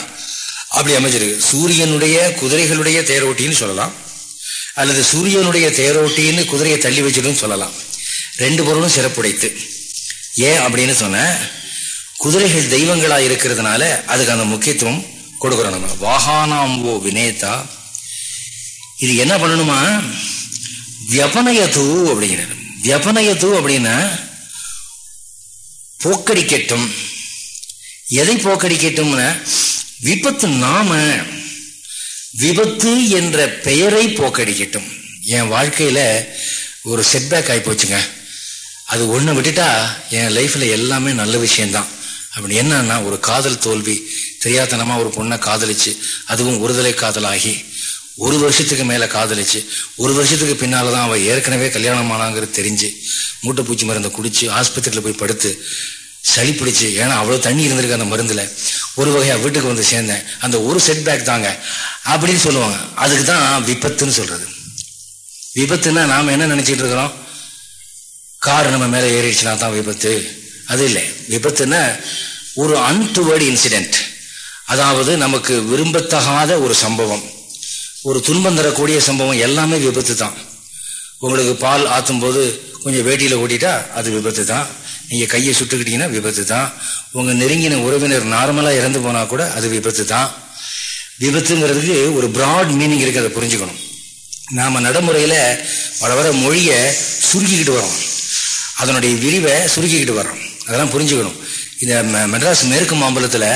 அப்படி அமைச்சிருக்கு சூரியனுடைய குதிரைகளுடைய தேரோட்டின்னு சொல்லலாம். அல்லது சூரியனுடைய தேரோட்டின்னு குதிரையை தள்ளி வச்சிடும் சொல்லலாம். ரெண்டு பொருளும் சிறப்புடைத்து. ஏன் அப்படின்னு சொன்ன குதிரைகள் தெய்வங்களா இருக்கிறதுனால அதுக்கு அந்த முக்கியத்துவம் கொடுக்குறோம் நம்ம. வாகானாம்போ ஓ வினேதா. இது என்ன பண்ணணுமா? வியபனயது அப்படிங்கிறார் வியபனயது அப்படின்னா போக்கடிக்கட்டும். எதை போக்கடிக்கட்டும்னா விபத்து நாம விபத்து என்ற பெயரை போக்கடிக்கட்டும். என் வாழ்க்கையில் ஒரு செட்பேக் ஆகி போச்சுங்க அது ஒன்று விட்டுட்டா என் லைஃப்பில் எல்லாமே நல்ல விஷயம்தான். அப்படின்னு என்னன்னா ஒரு காதல் தோல்வி தெரியாதனமா ஒரு பொண்ணை காதலிச்சு அதுவும் ஒருதலை காதலாகி ஒரு வருஷத்துக்கு மேல காதலிச்சு ஒரு வருஷத்துக்கு பின்னால்தான் அவள் ஏற்கனவே கல்யாணம் ஆனாங்கிறது தெரிஞ்சு மூட்டை பூச்சி மருந்தை குடிச்சு ஆஸ்பத்திரியில் போய் படுத்து சளி பிடிச்சு ஏன்னா அவ்வளவு தண்ணி இருந்திருக்கு அந்த மருந்துல. ஒரு வகையா வீட்டுக்கு வந்து சேர்ந்தேன். அந்த ஒரு செட் பேக் தாங்க. அப்படின்னு சொல்லுவாங்க. அதுக்கு தான் விபத்துன்னு சொல்றது. விபத்துன்னா நாம என்ன நினைச்சிட்டு இருக்கிறோம்? கார் நம்ம மேல ஏறிடுச்சுன்னா தான் விபத்து. அது இல்லை. விபத்துன்னா ஒரு அன்டுவர்டு இன்சிடென்ட் அதாவது நமக்கு விரும்பத்தகாத ஒரு சம்பவம். ஒரு துன்பம் தரக்கூடிய சம்பவம் எல்லாமே விபத்து தான். உங்களுக்கு பால் ஆற்றும் போது கொஞ்சம் வேட்டியில் ஓட்டிட்டா அது விபத்து தான். நீங்கள் கையை சுட்டுக்கிட்டீங்கன்னா விபத்து தான். உங்கள் நெருங்கின உறவினர் நார்மலாக இறந்து போனால் கூட அது விபத்து தான். விபத்துங்கிறதுக்கு ஒரு ப்ராட் மீனிங் இருக்குது அதை புரிஞ்சுக்கணும். நாம் நடைமுறையில் வர வர மொழியை சுருக்கிக்கிட்டு வரோம் அதனுடைய விரிவை சுருக்கிக்கிட்டு வர்றோம். அதெல்லாம் புரிஞ்சுக்கணும். இந்த மெட்ராஸ் மேற்கு மாம்பலத்தில்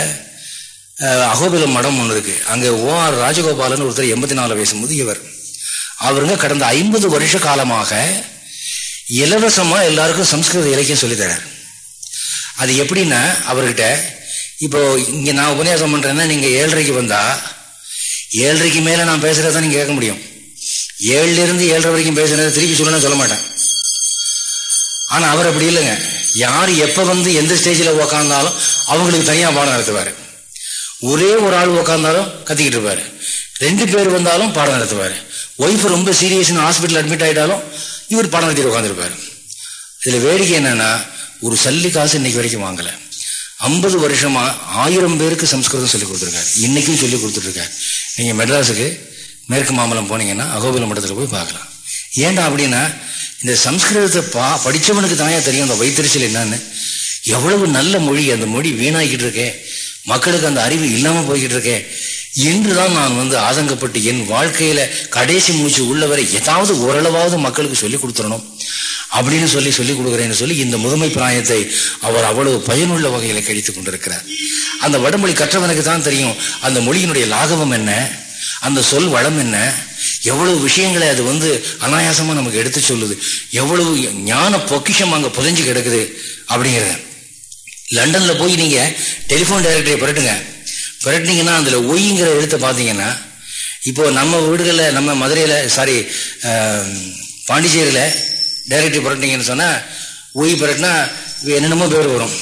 அகோபிலம் மடம் ஒன்று இருக்குது அங்கே ஓ ஆர் ராஜகோபாலன் ஒருத்தர் எண்பத்தி நாலு வயசு முதியவர். அவருங்க கடந்த ஐம்பது வருஷ காலமாக இலவசமாக எல்லாருக்கும் சம்ஸ்கிருத இலக்கியம் சொல்லித்தரார் அது எப்படின்னா அவர்கிட்ட இப்போ இங்கே நான் உபன்யாசம் பண்ணுறேன்னா நீங்கள் ஏழரைக்கு வந்தால் ஏழரைக்கு மேலே நான் பேசுறத நீங்கள் கேட்க முடியும். ஏழுலேருந்து ஏழரை வரைக்கும் பேசுகிறத திருப்பி சொல்லணும்னு சொல்ல மாட்டேன். ஆனால் அவர் அப்படி இல்லைங்க. யார் எப்போ வந்து எந்த ஸ்டேஜில் உக்காந்தாலும் அவங்களுக்கு தனியாக பாடம் நடத்துவார். ஒரே ஒரு ஆள் உக்காந்தாலும் கத்திக்கிட்டு இருப்பார். ரெண்டு பேர் வந்தாலும் பாடம் நடத்துவார். ஒய்ஃப் ரொம்ப சீரியஸ்னு ஹாஸ்பிட்டல் அட்மிட் ஆயிட்டாலும் இவர் பாடம் நடத்திட்டு உட்காந்துருப்பாரு இதில் வேடிக்கை என்னென்னா ஒரு சல்லி காசு இன்னைக்கு வரைக்கும் வாங்கலை. ஐம்பது வருஷமா ஆயிரம் பேருக்கு சம்ஸ்கிருதம் சொல்லி கொடுத்துருக்காரு. இன்னைக்கும் சொல்லி கொடுத்துட்ருக்காரு. நீங்கள் மெட்ராஸுக்கு மேற்கு மாம்பலம் போனீங்கன்னா அகோபில மட்டத்தில் போய் பார்க்கலாம். ஏன்டா அப்படின்னா இந்த சம்ஸ்கிருதத்தை பா படித்தவனுக்கு தானே தெரியும் அந்த வைத்தறிச்சல் என்னன்னு. எவ்வளவு நல்ல மொழி அந்த மொழி வீணாக்கிட்டு இருக்கேன் மக்களுக்கு அந்த அறிவு இல்லாமல் போய்கிட்டு இருக்கேன் என்றுதான் நான் வந்து ஆதங்கப்பட்டு என் வாழ்க்கையில கடைசி மூச்சு உள்ளவரை ஏதாவது ஓரளவாவது மக்களுக்கு சொல்லி கொடுத்துடணும். அப்படின்னு சொல்லி சொல்லிக் கொடுக்குறேன்னு சொல்லி இந்த முதுமை பிராயத்தை அவர் அவ்வளவு பயனுள்ள வகையில கழித்து கொண்டிருக்கிறார். அந்த வடமொழி கற்றவனுக்கு தான் தெரியும் அந்த மொழியினுடைய லாகவம் என்ன அந்த சொல் வளம் என்ன எவ்வளவு விஷயங்களை அது வந்து அனாயாசமா நமக்கு எடுத்து சொல்லுது. எவ்வளவு ஞான பொக்கிஷம் அங்க புதைஞ்சு கிடக்குது அப்படிங்கிறத. லண்டன்ல போய் நீங்க டெலிஃபோன் டைரக்டரை புரட்டுங்க. புரட்டினீங்கன்னா அதுல ஒய்ங்கிற எழுத்தை பார்த்தீங்கன்னா இப்போ நம்ம வீடுகளில் நம்ம மதுரையில் சாரி பாண்டிச்சேரியில் டைரக்டரி புரட்டினீங்கன்னு சொன்னால் ஒய் புரட்டினா என்னென்னமோ பேர் வரும்.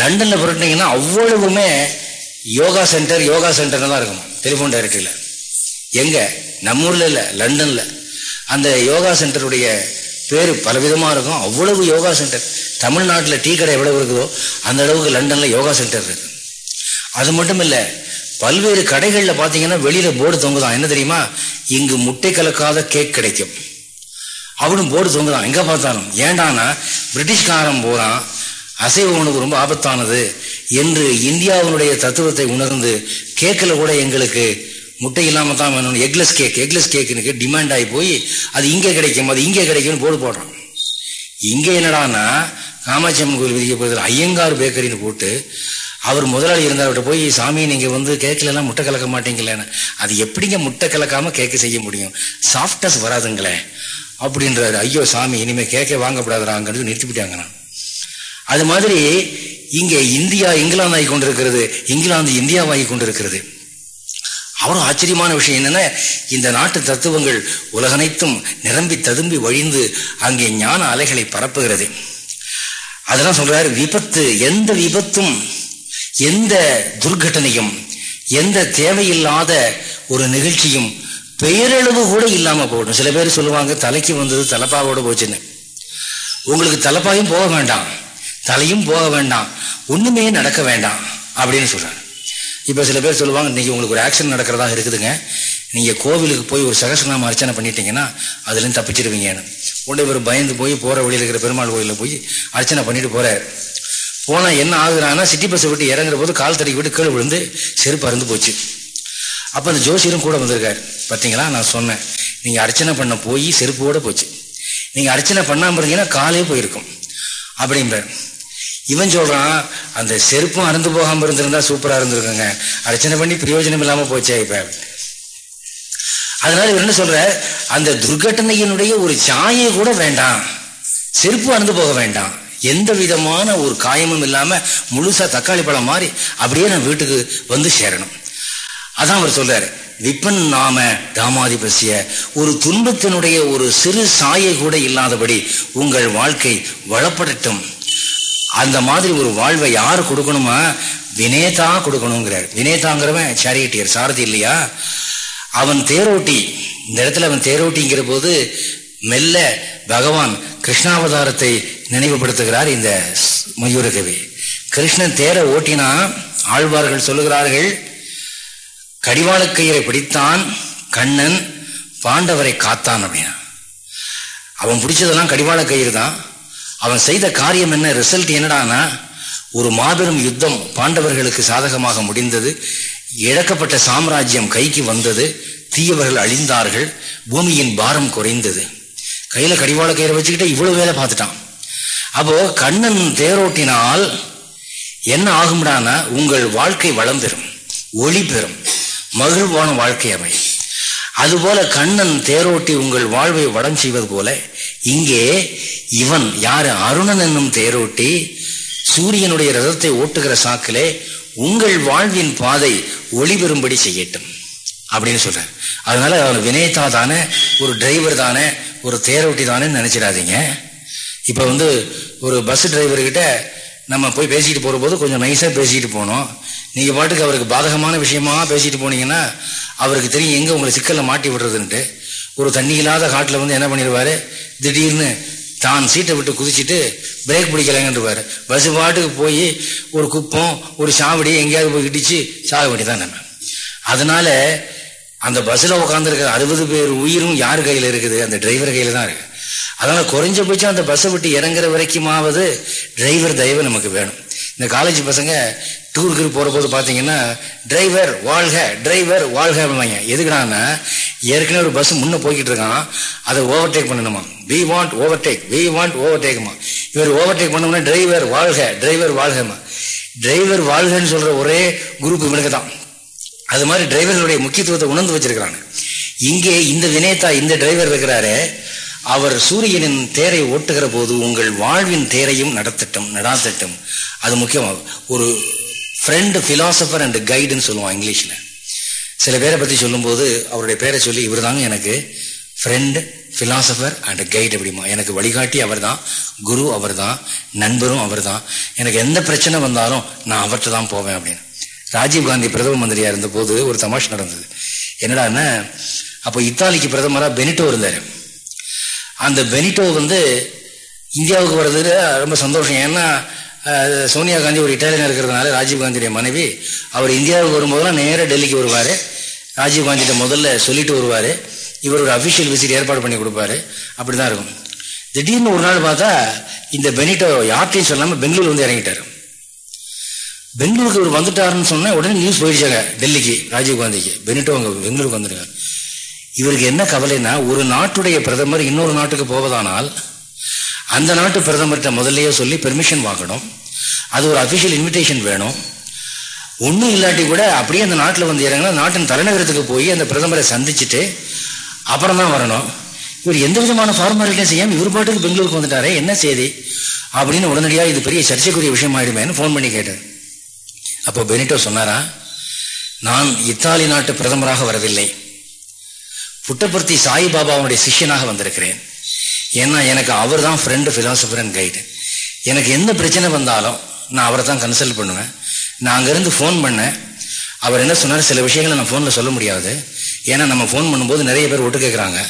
லண்டனில் புரட்டினீங்கன்னா அவ்வளவுமே யோகா சென்டர் யோகா சென்டர்னு தான் இருக்கும் டெலிஃபோன் டைரக்டரியில். எங்க? நம்ம ஊர்ல இல்லை லண்டன்ல. அந்த யோகா சென்டருடைய பேர் பலவிதமாக இருக்கும். அவ்வளவு யோகா சென்டர். தமிழ்நாட்டில் டீ கடை எவ்வளவு இருக்குதோ அந்த அளவுக்கு லண்டன்ல யோகா சென்டர் இருக்கு. அது மட்டும் இல்லை பல்வேறு கடைகளில் பார்த்தீங்கன்னா வெளியில போர்டு தொங்குதான். என்ன தெரியுமா? இங்கு முட்டை கலக்காத கேக் கிடைக்கும். அவனும் போர்டு தொங்குதான். எங்கே பார்த்தாலும். ஏண்டானா பிரிட்டிஷ்காரன் போகிறான் அசைவ உணவு ரொம்ப ஆபத்தானது என்று இந்தியாவினுடைய தத்துவத்தை உணர்ந்து கேக்கில் கூட எங்களுக்கு முட்டை இல்லாமல் தான் வேணும் எக்லெஸ் கேக் எக்லெஸ் கேக்குனுக்கு டிமாண்ட் ஆகி போய் அது இங்கே கிடைக்கும் அது இங்கே கிடைக்கும்னு போர்டு போடுறான். இங்கே என்னடானா காமாட்சி அம்மன் கோயில் விதிக்கப்படுதல் ஐயங்கார் பேக்கரின்னு போட்டு அவர் முதலாளி இருந்தவர்கிட்ட போய் சாமி நீங்கள் வந்து கேக்கிலலாம் முட்டை கலக்க மாட்டீங்களேன்னு அது எப்படிங்க முட்டை கலக்காமல் கேக்கு செய்ய முடியும்? சாஃப்டஸ் வராதுங்களே. அப்படின்றாரு. ஐயோ சாமி இனிமேல் கேக்கே வாங்கப்படாதாங்கிறது நிறுத்திவிட்டாங்க நான் அது மாதிரி இங்கே இந்தியா இங்கிலாந்து ஆகி கொண்டிருக்கிறது இங்கிலாந்து இந்தியாவாகி கொண்டிருக்கிறது. அவரும் ஆச்சரியமான விஷயம் என்னென்ன இந்த நாட்டு தத்துவங்கள் உலகனைத்தும் நிரம்பி ததும்பி வழிந்து அங்கே ஞான அலைகளை பரப்புகிறது. அதெல்லாம் சொல்றாரு விபத்து எந்த விபத்தும் எந்த துர்கட்டனையும் எந்த தேவையில்லாத ஒரு நிகழ்ச்சியும் பெயரளவு கூட இல்லாமல் போகணும் சில பேர் சொல்லுவாங்க தலைக்கு வந்தது தலப்பாவோட போச்சுன்னு. உங்களுக்கு தலப்பாயும் போக வேண்டாம் தலையும் போக வேண்டாம் ஒண்ணுமே நடக்க வேண்டாம் அப்படின்னு சொல்றாரு. இப்போ சில பேர் சொல்லுவாங்க இன்றைக்கி உங்களுக்கு ஒரு ஆக்ஷன் நடக்கிறதா இருக்குதுங்க. நீங்கள் கோவிலுக்கு போய் ஒரு சகசநாம அர்ச்சனை பண்ணிட்டீங்கன்னா அதுலேருந்து தப்பிச்சிடுவீங்கன்னு தப்பிச்சிருவீங்கன்னு. உடனே இவர் பயந்து போய் போகிற வழியில் இருக்கிற பெருமாள் கோயிலில் போய் அர்ச்சனை பண்ணிட்டு போகிறார் போனால் என்ன ஆகுறான்னா சிட்டி பஸ்ஸை விட்டு இறங்குற போது கால் தடிக்கி விட்டு கீழே விழுந்து செருப்பு அருந்து போச்சு. அப்போ அந்த ஜோசியரும் கூட வந்திருக்காரு. பார்த்தீங்களா நான் சொன்னேன். நீங்கள் அர்ச்சனை பண்ண போய் செருப்போடு போச்சு. நீங்கள் அர்ச்சனை பண்ணாமல் இருந்தீங்கன்னா காலே போயிருக்கும். அப்படிங்கிற இவன் சொல்றான் அந்த செருப்பும் அறந்து போகாம இருந்திருந்தா சூப்பரா இருந்திருக்குங்க. அர்ச்சனை பண்ணி பிரயோஜனம் இல்லாம போச்சே இப்ப. அதனால இவர் என்ன சொல்ற அந்த துர்கட்டனையினுடைய ஒரு சாயை கூட வேண்டாம். செருப்பு அறந்து போக வேண்டாம். எந்த விதமான ஒரு காயமும் இல்லாம முழுசா தக்காளி பழம் மாதிரி அப்படியே நான் வீட்டுக்கு வந்து சேரணும். அதான் அவர் சொல்றாரு. விப்பன் நாம தாமாதிபசிய ஒரு துன்பத்தினுடைய ஒரு சிறு சாயை கூட இல்லாதபடி உங்கள் வாழ்க்கை வளப்படட்டும். அந்த மாதிரி ஒரு வாழ்வை யார் கொடுக்கணுமா வினேதா கொடுக்கணுங்கிறார். வினேதாங்கிறவன் சேரிட்டியர் சாரதி இல்லையா? அவன் தேரோட்டி. இந்த இடத்துல அவன் தேரோட்டிங்கிற போது மெல்ல பகவான் கிருஷ்ணாவதாரத்தை நினைவுபடுத்துகிறார் இந்த மயூரகவி கிருஷ்ணன் தேரை ஓட்டினா ஆழ்வார்கள் சொல்லுகிறார்கள் கடிவாளக்கயிறை பிடித்தான் கண்ணன் பாண்டவரை காத்தான் அப்படின்னா. அவன் பிடிச்சதெல்லாம் கடிவாள கயிறு தான். அவன் செய்த காரியம் என்ன? ரிசல்ட் என்னடானா ஒரு மாபெரும் யுத்தம் பாண்டவர்களுக்கு சாதகமாக முடிந்தது. இழக்கப்பட்ட சாம்ராஜ்யம் கைக்கு வந்தது. தீயவர்கள் அழிந்தார்கள். பூமியின் பாரம் குறைந்தது. கையில கடிவாள கயிறை வச்சுக்கிட்டு இவ்வளவு வேலை பார்த்துட்டான். அப்போ கண்ணன் தேரோட்டினால் என்ன ஆகும்டானா உங்கள் வாழ்க்கை வளம் பெறும் ஒளி பெறும். மகிழ்வான வாழ்க்கை அமை அதுபோல கண்ணன் தேரோட்டி உங்கள் வாழ்வை வடம் செய்வது போல இங்கே இவன் யாரு அருணன் என்னும் தேரோட்டி சூரியனுடைய ரதத்தை ஓட்டுகிற சாக்கிலே உங்கள் வாழ்வின் பாதை ஒளி பெறும்படி செய்யட்டும் அப்படின்னு சொல்றேன் அதனால அவன் வினயத்தா தானே ஒரு டிரைவர் தானே ஒரு தேரோட்டி தானே நினைச்சிடாதீங்க. இப்ப வந்து ஒரு பஸ் டிரைவர்கிட்ட நம்ம போய் பேசிட்டு போற போது கொஞ்சம் நைஸா பேசிட்டு போனோம். நீங்க பாட்டுக்கு அவருக்கு பாதகமான விஷயமா பேசிட்டு போனீங்கன்னா அவருக்கு தெரியும் எங்க உங்களை சிக்கல்ல மாட்டி விடுறதுன்ட்டு. ஒரு தண்ணி இல்லாத காட்டில் வந்து என்ன பண்ணிடுவாரு? திடீர்னு தான் சீட்டை விட்டு குதிச்சுட்டு பிரேக் பிடிக்கலங்கன்றவார். பஸ் பாட்டுக்கு போய் ஒரு குப்பம் ஒரு சாவடி எங்கேயாவது போய் இடிச்சு சாக வேண்டியதான் நம்ம. அதனால அந்த பஸ்ஸில் உட்காந்துருக்கிற அறுபது பேர் உயிரும் யார் கையில் இருக்குது? அந்த டிரைவர் கையில் தான் இருக்குது அதனால் குறைஞ்சபட்சம் அந்த பஸ்ஸை விட்டு இறங்குற வரைக்குமாவது டிரைவர் தயவு நமக்கு வேணும். இந்த காலேஜ் பசங்க டூருக்கு போகிற போது பார்த்தீங்கன்னா டிரைவர் வாழ்க டிரைவர் வாழ்க அப்படிங்க எதுக்குடான்னா ஏற்கனவே ஒரு பஸ் முன்னே போய்கிட்டு இருக்கான். அதை ஓவர்டேக் பண்ணணுமா? We want overtake we want ஓவர்டேக்குமா இவர் ஓவர்டேக் பண்ணோம்னா டிரைவர் வாழ்க டிரைவர் வாழ்கமா டிரைவர் வாழ்கன்னு சொல்கிற ஒரே குரூப் இவனுக்கு தான். அது மாதிரி டிரைவர்களுடைய முக்கியத்துவத்தை உணர்ந்து வச்சிருக்கிறாங்க. இங்கே இந்த வினயத்தா இந்த டிரைவர் இருக்கிறாரு. அவர் சூரியனின் தேரை ஓட்டுகிற போது உங்கள் வாழ்வின் தேரையும் நடத்தட்டும் நடாத்தட்டும். அது முக்கியமாகும் ஒரு ஃப்ரெண்டு ஃபிலாசபர் அண்ட் கைடுன்னு சொல்லுவான் இங்கிலீஷில். சில பேரை பற்றி சொல்லும்போது அவருடைய பேரை சொல்லி இவர் தாங்க எனக்கு. ஃப்ரெண்டு ஃபிலாசபர் அண்ட் கைடு அப்படிமா. எனக்கு வழிகாட்டி அவர் தான் குரு அவர் தான் நண்பரும் அவர் தான் எனக்கு எந்த பிரச்சனை வந்தாலும் நான் அவர்கிட்ட தான் போவேன் அப்படின்னு. ராஜீவ் காந்தி பிரதம மந்திரியாக இருந்த போது ஒரு தமாஷ் நடந்தது. என்னடான்னா அப்போ இத்தாலிக்கு பிரதமராக பெனிட்டோ இருந்தார். அந்த பெனிட்டோ வந்து இந்தியாவுக்கு வர்றதுல ரொம்ப சந்தோஷம். ஏன்னா சோனியா காந்தி ஒரு இட்டாலியன் இருக்கிறதுனால ராஜீவ் காந்தியுடைய மனைவி அவர் இந்தியாவுக்கு வரும்போதெல்லாம் நேராக டெல்லிக்கு வருவார். ராஜீவ் காந்திகிட்ட முதல்ல சொல்லிட்டு வருவார். இவர் ஒரு அஃபிஷியல் விசிட் ஏற்பாடு பண்ணி கொடுப்பாரு. அப்படி தான் இருக்கும். திடீர்னு ஒரு நாள் பார்த்தா இந்த பெனிட்டோ யார்ட்டையும் சொல்லாமல் பெங்களூர் வந்து இறங்கிட்டார். பெங்களூருக்கு இவர் வந்துட்டாருன்னு சொன்னால் உடனே நியூஸ் போயிடுச்சாங்க டெல்லிக்கு ராஜீவ் காந்திக்கு. பெனிட்டோ அங்கே பெங்களூருக்கு வந்துருக்காங்க இவருக்கு என்ன கவலைன்னா ஒரு நாட்டுடைய பிரதமர் இன்னொரு நாட்டுக்கு போவதானால் அந்த நாட்டு பிரதமர்கிட்ட முதல்லையே சொல்லி பெர்மிஷன் வாங்கணும். அது ஒரு அஃபிஷியல் இன்விடேஷன் வேணும். ஒன்றும் இல்லாட்டி கூட அப்படியே அந்த நாட்டில் வந்து இறங்கினா நாட்டின் தலைநகரத்துக்கு போய் அந்த பிரதமரை சந்திச்சுட்டு அப்புறம் தான் வரணும். இவர் எந்த விதமான ஃபார்மாலிட்டியும் செய்யாமல் இவர் பாட்டுக்கு பெங்களூருக்கு வந்துட்டாரே என்ன செய்தி? அப்படின்னு உடனடியாக இது பெரிய சர்ச்சைக்குரிய விஷயம் ஆயிடுமேன்னு ஃபோன் பண்ணி கேட்டார். அப்போ பெனிட்டோ சொன்னாரா நான் இத்தாலி நாட்டு பிரதமராக வரவில்லை. புட்டபர்த்தி சாய்பாபாவுடைய சிஷ்யனாக வந்திருக்கிறேன். ஏன்னா எனக்கு அவர் தான் ஃப்ரெண்டு ஃபிலாசபர் அண்ட் கைடு எனக்கு எந்த பிரச்சனை வந்தாலும் நான் அவரை தான் கன்சல்ட் பண்ணுவேன். நான் அங்கேருந்து ஃபோன் பண்ணேன். அவர் என்ன சொன்னார்? சில விஷயங்களை நான் ஃபோனில் சொல்ல முடியாது. ஏன்னா நம்ம ஃபோன் பண்ணும்போது நிறைய பேர் ஒட்டு கேட்குறாங்க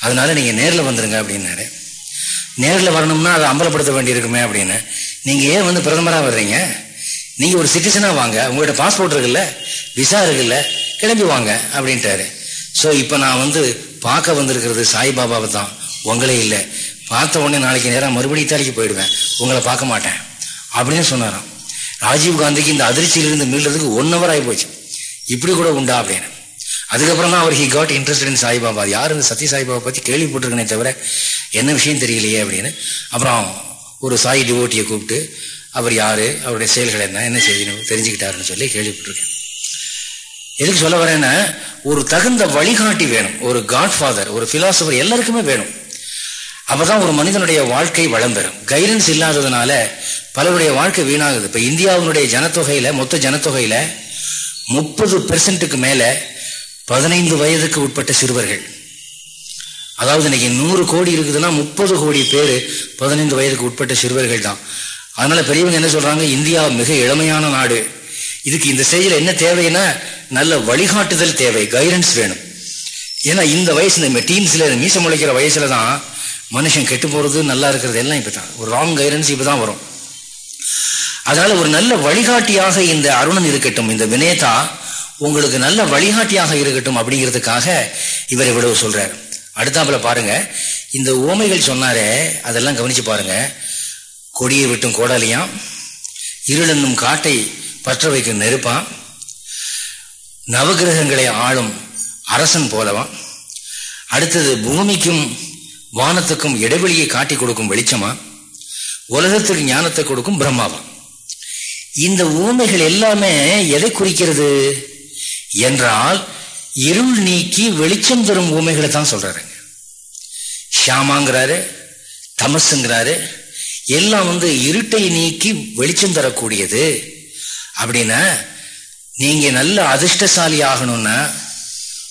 அதனால நீங்கள் நேரில் வந்துடுங்க அப்படின்னாரு. நேரில் வரணும்னா அதை அம்பலப்படுத்த வேண்டியிருக்குமே அப்படின்னு. நீங்கள் ஏன் வந்து பிரதமராக வர்றீங்க? நீங்கள் ஒரு சிட்டிசனாக வாங்க. உங்கள்கிட்ட பாஸ்போர்ட் இருக்குல்ல? விசா இருக்குல்ல? கிளம்பி வாங்க அப்படின்ட்டாரு. ஸோ இப்போ நான் வந்து பார்க்க வந்திருக்கிறது சாய்பாபாவை தான். உங்களே இல்லை. பார்த்த உடனே நாளைக்கு நேரம் மறுபடியும் இத்தாலிக்கு போயிடுவேன். உங்களை பார்க்க மாட்டேன். அப்படின்னு சொன்னாராம். ராஜீவ் காந்திக்கு இந்த அதிர்ச்சியிலிருந்து மீள்றதுக்கு ஒன் ஹவர் ஆகி போச்சு. இப்படி கூட உண்டா அப்படின்னு. அதுக்கப்புறம் தான் அவர் he got interest in Saibaba. யார்? இந்த சத்ய சாய்பாபா பற்றி கேள்விப்பட்டிருக்கனே தவிர என்ன விஷயம் தெரியலையே அப்படின்னு. அப்புறம் ஒரு சாய் டிவோட்டியை கூப்பிட்டு அவர் யார்? அவருடைய செயல்கள் என்ன? என்ன செய்யணும்? தெரிஞ்சுக்கிட்டாருன்னு சொல்லி கேள்விப்பட்டிருக்கேன். எதுக்கு சொல்ல வரேன்னா ஒரு தகுந்த வழிகாட்டி வேணும். ஒரு காட்ஃபாதர் ஒரு பிலாசபர் எல்லாருக்குமே வேணும். அப்பதான் ஒரு மனிதனுடைய வாழ்க்கை வளம் பெறும் கைடன்ஸ் இல்லாததுனால பலருடைய வாழ்க்கை வீணாகுது. இப்ப இந்தியாவினுடைய ஜனத்தொகையில மொத்த ஜனத்தொகையில முப்பது பெர்சன்ட்டுக்கு மேல பதினைந்து வயதுக்கு உட்பட்ட சிறுவர்கள். அதாவது இன்னைக்கு நூறு கோடி இருக்குதுன்னா முப்பது கோடி பேர் பதினைந்து வயதுக்கு உட்பட்ட சிறுவர்கள் தான். அதனால பெரியவங்க என்ன சொல்றாங்க? இந்தியா மிக இளமையான நாடு. இதுக்கு இந்த ஸ்டேஜில் என்ன தேவைன்னா நல்ல வழிகாட்டுதல் தேவை கைடன்ஸ் வேணும். ஏன்னா இந்த வயசு இந்த டீம்ஸில் மீச முளைக்கிற வயசில் தான் மனுஷன் கெட்டு போகிறது நல்லா இருக்கிறது எல்லாம் இப்போ தான் ஒரு ராங் கைடன்ஸ் இப்பதான் வரும். அதனால் ஒரு நல்ல வழிகாட்டியாக இந்த அருணன் இருக்கட்டும் இந்த வினேதா உங்களுக்கு நல்ல வழிகாட்டியாக இருக்கட்டும் அப்படிங்கிறதுக்காக இவர் இவ்வளவு சொல்கிறார் அடுத்தாப்புல பாருங்க. இந்த ஓமைகள் சொன்னாரே அதெல்லாம் கவனிச்சு பாருங்க. கொடியை விட்டும் கோடாலியாம் இருளென்னும் காட்டை பற்ற வைக்கும் நெருப்பான். நவகிரகங்களை ஆளும் அரசன் போலவான். அடுத்தது பூமிக்கும் வானத்துக்கும் இடைவெளியை காட்டி கொடுக்கும் வெளிச்சமா? உலகத்துக்கு ஞானத்தை கொடுக்கும் பிரம்மாவா? இந்த ஊமைகள் எல்லாமே எதை குறிக்கிறது? என்றால் இருள் நீக்கி வெளிச்சம் தரும் ஊமைகளை தான் சொல்றாருங்க. ஷியாமாங்கிறாரு தமசுங்கிறாரு எல்லாம் வந்து இருட்டை நீக்கி வெளிச்சம் தரக்கூடியது. அப்படின்னா நீங்க நல்ல அதிர்ஷ்டசாலி ஆகணும்னா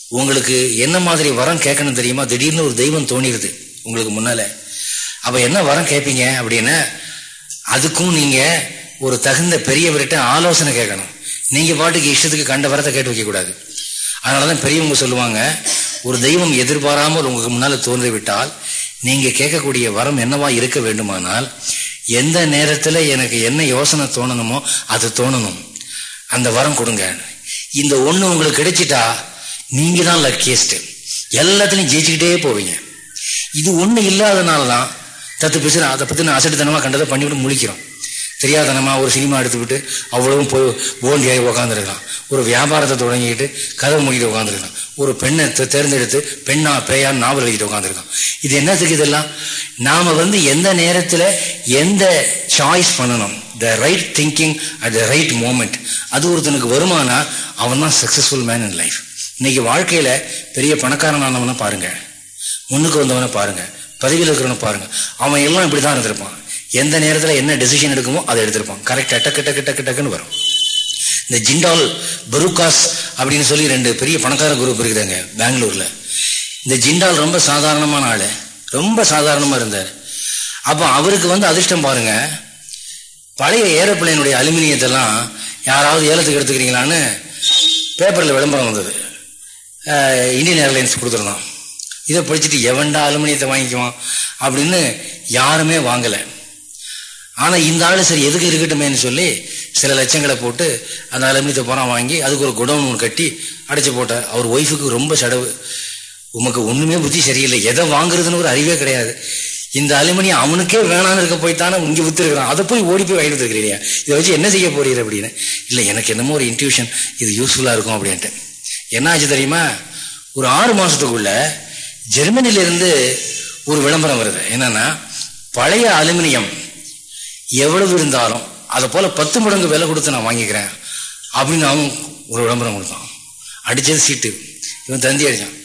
உங்களுக்கு என்ன மாதிரி வரம் கேட்கணும் தெரியுமா? திடீர்னு ஒரு தெய்வம் தோணிடுது உங்களுக்கு முன்னால. அப்ப என்ன வரம் கேட்பீங்க அப்படின்னா அதுக்கும் நீங்க ஒரு தகுந்த பெரியவர்கிட்ட ஆலோசனை கேட்கணும். நீங்க பாட்டுக்கு இஷ்டத்துக்கு கண்ட வரத்தை கேட்டு வைக்க கூடாது அதனாலதான் பெரியவங்க சொல்லுவாங்க ஒரு தெய்வம் எதிர்பாராமல் உங்களுக்கு முன்னால தோன்றிவிட்டால் நீங்க கேட்கக்கூடிய வரம் என்னவா இருக்க வேண்டுமானால் எந்த நேரத்தில் எனக்கு என்ன யோசனை தோணணுமோ அது தோணணும். அந்த வரம் கொடுங்க. இந்த ஒன்று உங்களுக்கு கிடைச்சிட்டா நீங்கள் தான் லக்கியஸ்ட்டு எல்லாத்துலையும் ஜெயிச்சுக்கிட்டே போவீங்க. இது ஒண்ணு இல்லாதனாலதான் தத்து பிசுன அதை பற்றி நான் அசட்டுத்தனமாக கண்டதை பண்ணிவிட்டு முழிக்கிறோம். தெரியாதனமாக ஒரு சினிமா எடுத்துக்கிட்டு அவ்வளவும் போய் ஓண்டியாகி உக்காந்துருக்கலாம் ஒரு வியாபாரத்தை தொடங்கிட்டு கதை மூடிட்டு உட்காந்துருக்கான் ஒரு பெண்ணை தேர்ந்தெடுத்து பெண்ணா பேயான்னு நாவல் எழுதிட்டு உட்காந்துருக்கான் இது என்னத்துக்கு இதெல்லாம்? நாம் வந்து எந்த நேரத்தில் எந்த சாய்ஸ் பண்ணணும்? The right thinking at the right moment அது ஒருத்தனுக்கு வருமானா? அவன் தான் சக்ஸஸ்ஃபுல் மேன் இன் லைஃப் இன்னைக்கு வாழ்க்கையில் பெரிய பணக்காரனானவனை பாருங்கள் முன்னுக்கு வந்தவனை பாருங்கள் பதவியில் இருக்கிறவனை பாருங்க. அவன் எல்லாம் இப்படிதான் இருந்திருப்பான். எந்த நேரத்தில் என்ன டெசிஷன் எடுக்குமோ அதை எடுத்திருப்பான். கரெக்டாக டக்கு டக்கு டக்கு டக்குன்னு வரும். இந்த ஜிண்டால் பருக்காஸ் அப்படின்னு சொல்லி ரெண்டு பெரிய பணக்கார குரூப் இருக்குதுங்க பெங்களூரில். இந்த ஜிண்டால் ரொம்ப சாதாரணமான ஆள். ரொம்ப சாதாரணமாக இருந்தார். அப்போ அவருக்கு வந்து அதிர்ஷ்டம் பாருங்க. பழைய ஏரோப்ளைனுடைய அலுமினியத்தெல்லாம் யாராவது ஏலத்துக்கு எடுத்துக்கிறீங்களான்னு பேப்பரில் விளம்பரம் வந்தது. இந்தியன் ஏர்லைன்ஸ் கொடுத்துருந்தோம் இதை படிச்சுட்டு எவன்டா அலுமினியத்தை வாங்கிக்குவான் அப்படின்னு யாருமே வாங்கலை. ஆனால் இந்த ஆள் சரி எதுக்கு இருக்கட்டுமேன்னு சொல்லி சில லட்சங்களை போட்டு அந்த அலுமினியத்தை புறம் வாங்கி அதுக்கு ஒரு குடவுன் ஒன்று கட்டி அடைச்சி போட்டார் அவர் ஒய்ஃபுக்கு ரொம்ப செடவு உமக்கு ஒன்றுமே புத்தி சரியில்லை. எதை வாங்குறதுன்னு ஒரு அறிவே கிடையாது. இந்த அலுமினியம் அவனுக்கே வேணான்னு இருக்க போய் தானே இங்கே வித்துருக்கிறான். அதை போய் ஓடி போய் வாங்கிட்டு இருக்கிறீங்க இதை வச்சு என்ன செய்ய போறீர் அப்படின்னு. இல்லை எனக்கு என்னமோ ஒரு இன்ட்யூஷன் இது யூஸ்ஃபுல்லாக இருக்கும் அப்படின்ட்டு. என்ன ஆச்சு தெரியுமா? ஒரு ஆறு மாதத்துக்குள்ள ஜெர்மனிலிருந்து ஒரு விளம்பரம் வருது. என்னன்னா பழைய அலுமினியம் எவ்வளவு இருந்தாலும் அதை போல பத்து மடங்கு விலை கொடுத்து நான் வாங்கிக்கிறேன் அப்படின்னு அவன் ஒரு விளம்பரம் கொடுத்தான். அடிச்சது சீட்டு. இவன் தந்தி அடிச்சான்.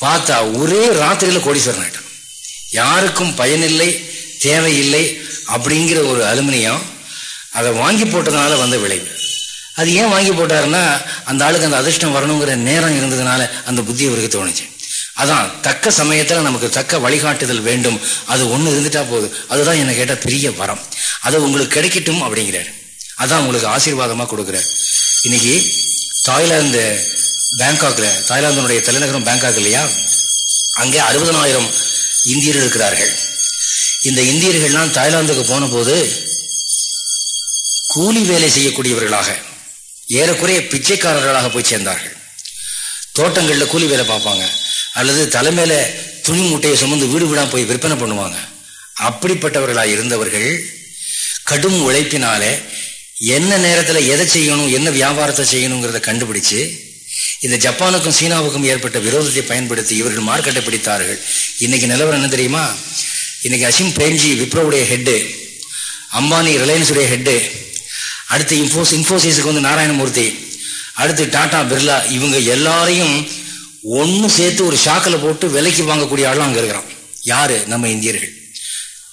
பார்த்தா ஒரே ராத்திரியில கோடீஸ்வரன் ஆயிட்டான். யாருக்கும் பயனில்லை தேவையில்லை அப்படிங்கிற ஒரு அலுமினியம் அதை வாங்கி போட்டதுனால வந்த விளைவு. அது ஏன் வாங்கி போட்டாருன்னா அந்த ஆளுக்கு அந்த அதிர்ஷ்டம் வரணுங்கிற நேரம் இருந்ததுனால அந்த புத்தி அவருக்கு தோணுச்சு. அதான் தக்க சமயத்தில் நமக்கு தக்க வழிகாட்டுதல் வேண்டும். அது ஒன்று இருந்துட்டா போதும். அதுதான் என்னை கேட்டால் பெரிய வரம். அது உங்களுக்கு கிடைக்கட்டும் அப்படிங்கிறார். அதான் உங்களுக்கு ஆசீர்வாதமாக கொடுக்குறாரு. இன்னைக்கு தாய்லாந்து பேங்காக்ல தாய்லாந்தினுடைய தலைநகரம் பேங்காக் இல்லையா? அங்கே அறுபதனாயிரம் இந்தியர்கள் இருக்கிறார்கள். இந்த இந்தியர்கள்லாம் தாய்லாந்துக்கு போன போது கூலி வேலை செய்யக்கூடியவர்களாக ஏறக்குறைய பிச்சைக்காரர்களாக போய் சேர்ந்தார்கள். தோட்டங்களில் கூலி வேலை பார்ப்பாங்க. அல்லது தலைமையில துணி மூட்டையை சுமந்து வீடு வீடாக போய் விற்பனை பண்ணுவாங்க. அப்படிப்பட்டவர்களாக இருந்தவர்கள் கடும் உழைப்பினாலே என்ன நேரத்தில் எதை செய்யணும் என்ன வியாபாரத்தை செய்யணுங்கிறத கண்டுபிடிச்சு இந்த ஜப்பானுக்கும் சீனாவுக்கும் ஏற்பட்ட விரோதத்தை பயன்படுத்தி இவர்கள் மார்க்கெட்டை பிடித்தார்கள். இன்னைக்கு நிலவரம் என்ன தெரியுமா? இன்னைக்கு அசிம் பிரேம்ஜி விப்ரோவுடைய ஹெட்டு அம்பானி ரிலையன்ஸுடைய ஹெட்டு அடுத்து இன்ஃபோஸ் இன்ஃபோசிஸுக்கு வந்து நாராயணமூர்த்தி அடுத்து டாடா பிர்லா இவங்க எல்லாரையும் ஒன்று சேர்த்து ஒரு ஷாக்கில் போட்டு விலைக்கு வாங்கக்கூடிய ஆளும் அங்கே இருக்கிறான். யாரு? நம்ம இந்தியர்கள்.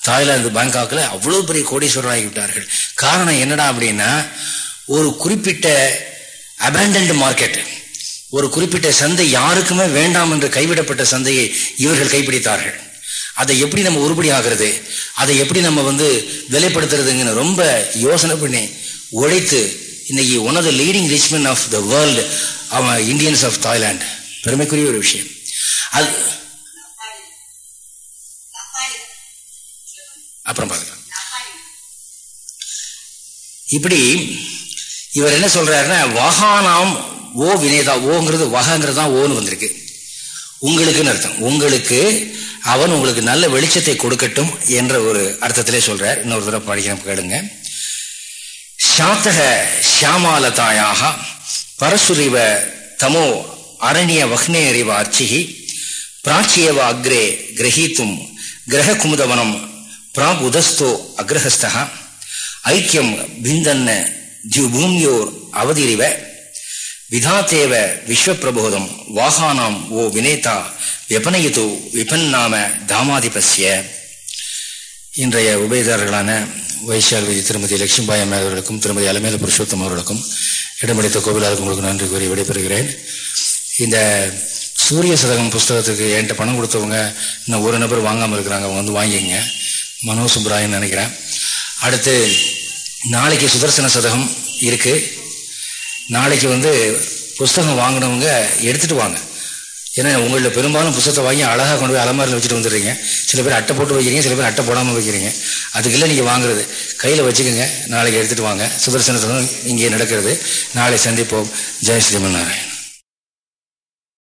தாய்லாந்து பேங்காக்கில் அவ்வளோ பெரிய கோடீஸ்வரராகி விட்டார்கள் காரணம் என்னடா அப்படின்னா ஒரு குறிப்பிட்ட அபேண்டன்ட் மார்க்கெட் ஒரு குறிப்பிட்ட சந்தை யாருக்குமே வேண்டாம் என்று கைவிடப்பட்ட சந்தையை இவர்கள் கைப்பிடித்தார்கள். அதை எப்படி நம்ம உருப்படி ஆகிறது அதை எப்படி நம்ம வந்து விலைப்படுத்துறதுங்கன்னு ரொம்ப யோசனை பண்ணி உழைத்து இன்னைக்கு one of the leading rich men of the world அவன் இந்தியன்ஸ் ஆஃப் தாய்லாந்து பெருமைக்குரிய ஒரு விஷயம். அது அப்புறம் பார்க்கலாம். இப்படி இவர் என்ன சொல்றாருன்னா வகானாம் ஓ வினேதா. ஓங்கிறது வகங்கிறது தான் ஓன்னு வந்திருக்கு. உங்களுக்குன்னு அர்த்தம். உங்களுக்கு அவன் உங்களுக்கு நல்ல வெளிச்சத்தை கொடுக்கட்டும் என்ற ஒரு அர்த்தத்திலே சொல்றார். இன்னொரு தடவை படிக்கிறேன் கேளுங்க. சாத்தக ஷியாமாலதாயாக பரசுரிவ தமோ அரண்ய வக்னேரிவ அர்ச்சிகி பிராச்சியவ அக்ரே கிரகீத்தும் கிரக குமுதவனம் பிராக் உதஸ்தோ அக்ரஹஸ்தா ஐக்கியம் பிந்தன்ன ஜிபூமியோர் அவதிரிவ விதாத்தேவ விஸ்வப்பிரபோதம் வாகானாம் ஓ வினேதா விபனயித்து விபன்னாம தாமாதிபஸ்ய. இன்றைய உபயதாரர்களான வைஷால்வி திருமதி லட்சுமிபாய் அம்மா திருமதி அலமேல புருஷோத்தம் அவர்களுக்கும் இடமளித்த கோவிலாருக்கு உங்களுக்கு நன்றி கூறி விடைபெறுகிறேன். இந்த சூரிய சதகம் புஸ்தகத்துக்கு என்கிட்ட பணம் கொடுத்தவங்க இன்னும் ஒரு நபர் வாங்காமல் இருக்கிறாங்க. அவங்க வந்து வாங்கிங்க மனோ சுப்ராயன் நினைக்கிறேன். அடுத்து நாளைக்கு சுதர்சன சதகம் இருக்குது நாளைக்கு வந்து புஸ்தகம் வாங்கினவங்க எடுத்துகிட்டு வாங்க. ஏன்னா உங்களில் பெரும்பாலும் புத்தகத்தை வாங்கி அழகாக கொண்டு போய் அலமாரியில் வச்சுட்டு வந்துடுறீங்க. சில பேர் அட்டை போட்டு வைக்கிறீங்க சில பேர் அட்டை போடாமல் வைக்கிறீங்க. அதுக்குள்ளே நீங்கள் வாங்குறது. கையில் வச்சுக்கோங்க. நாளைக்கு எடுத்துகிட்டு வாங்க. சுதர்சன சதகம் இங்கே நடக்கிறது. நாளை சந்திப்போம். ஜெய் ஸ்ரீமன் நாராயணன்.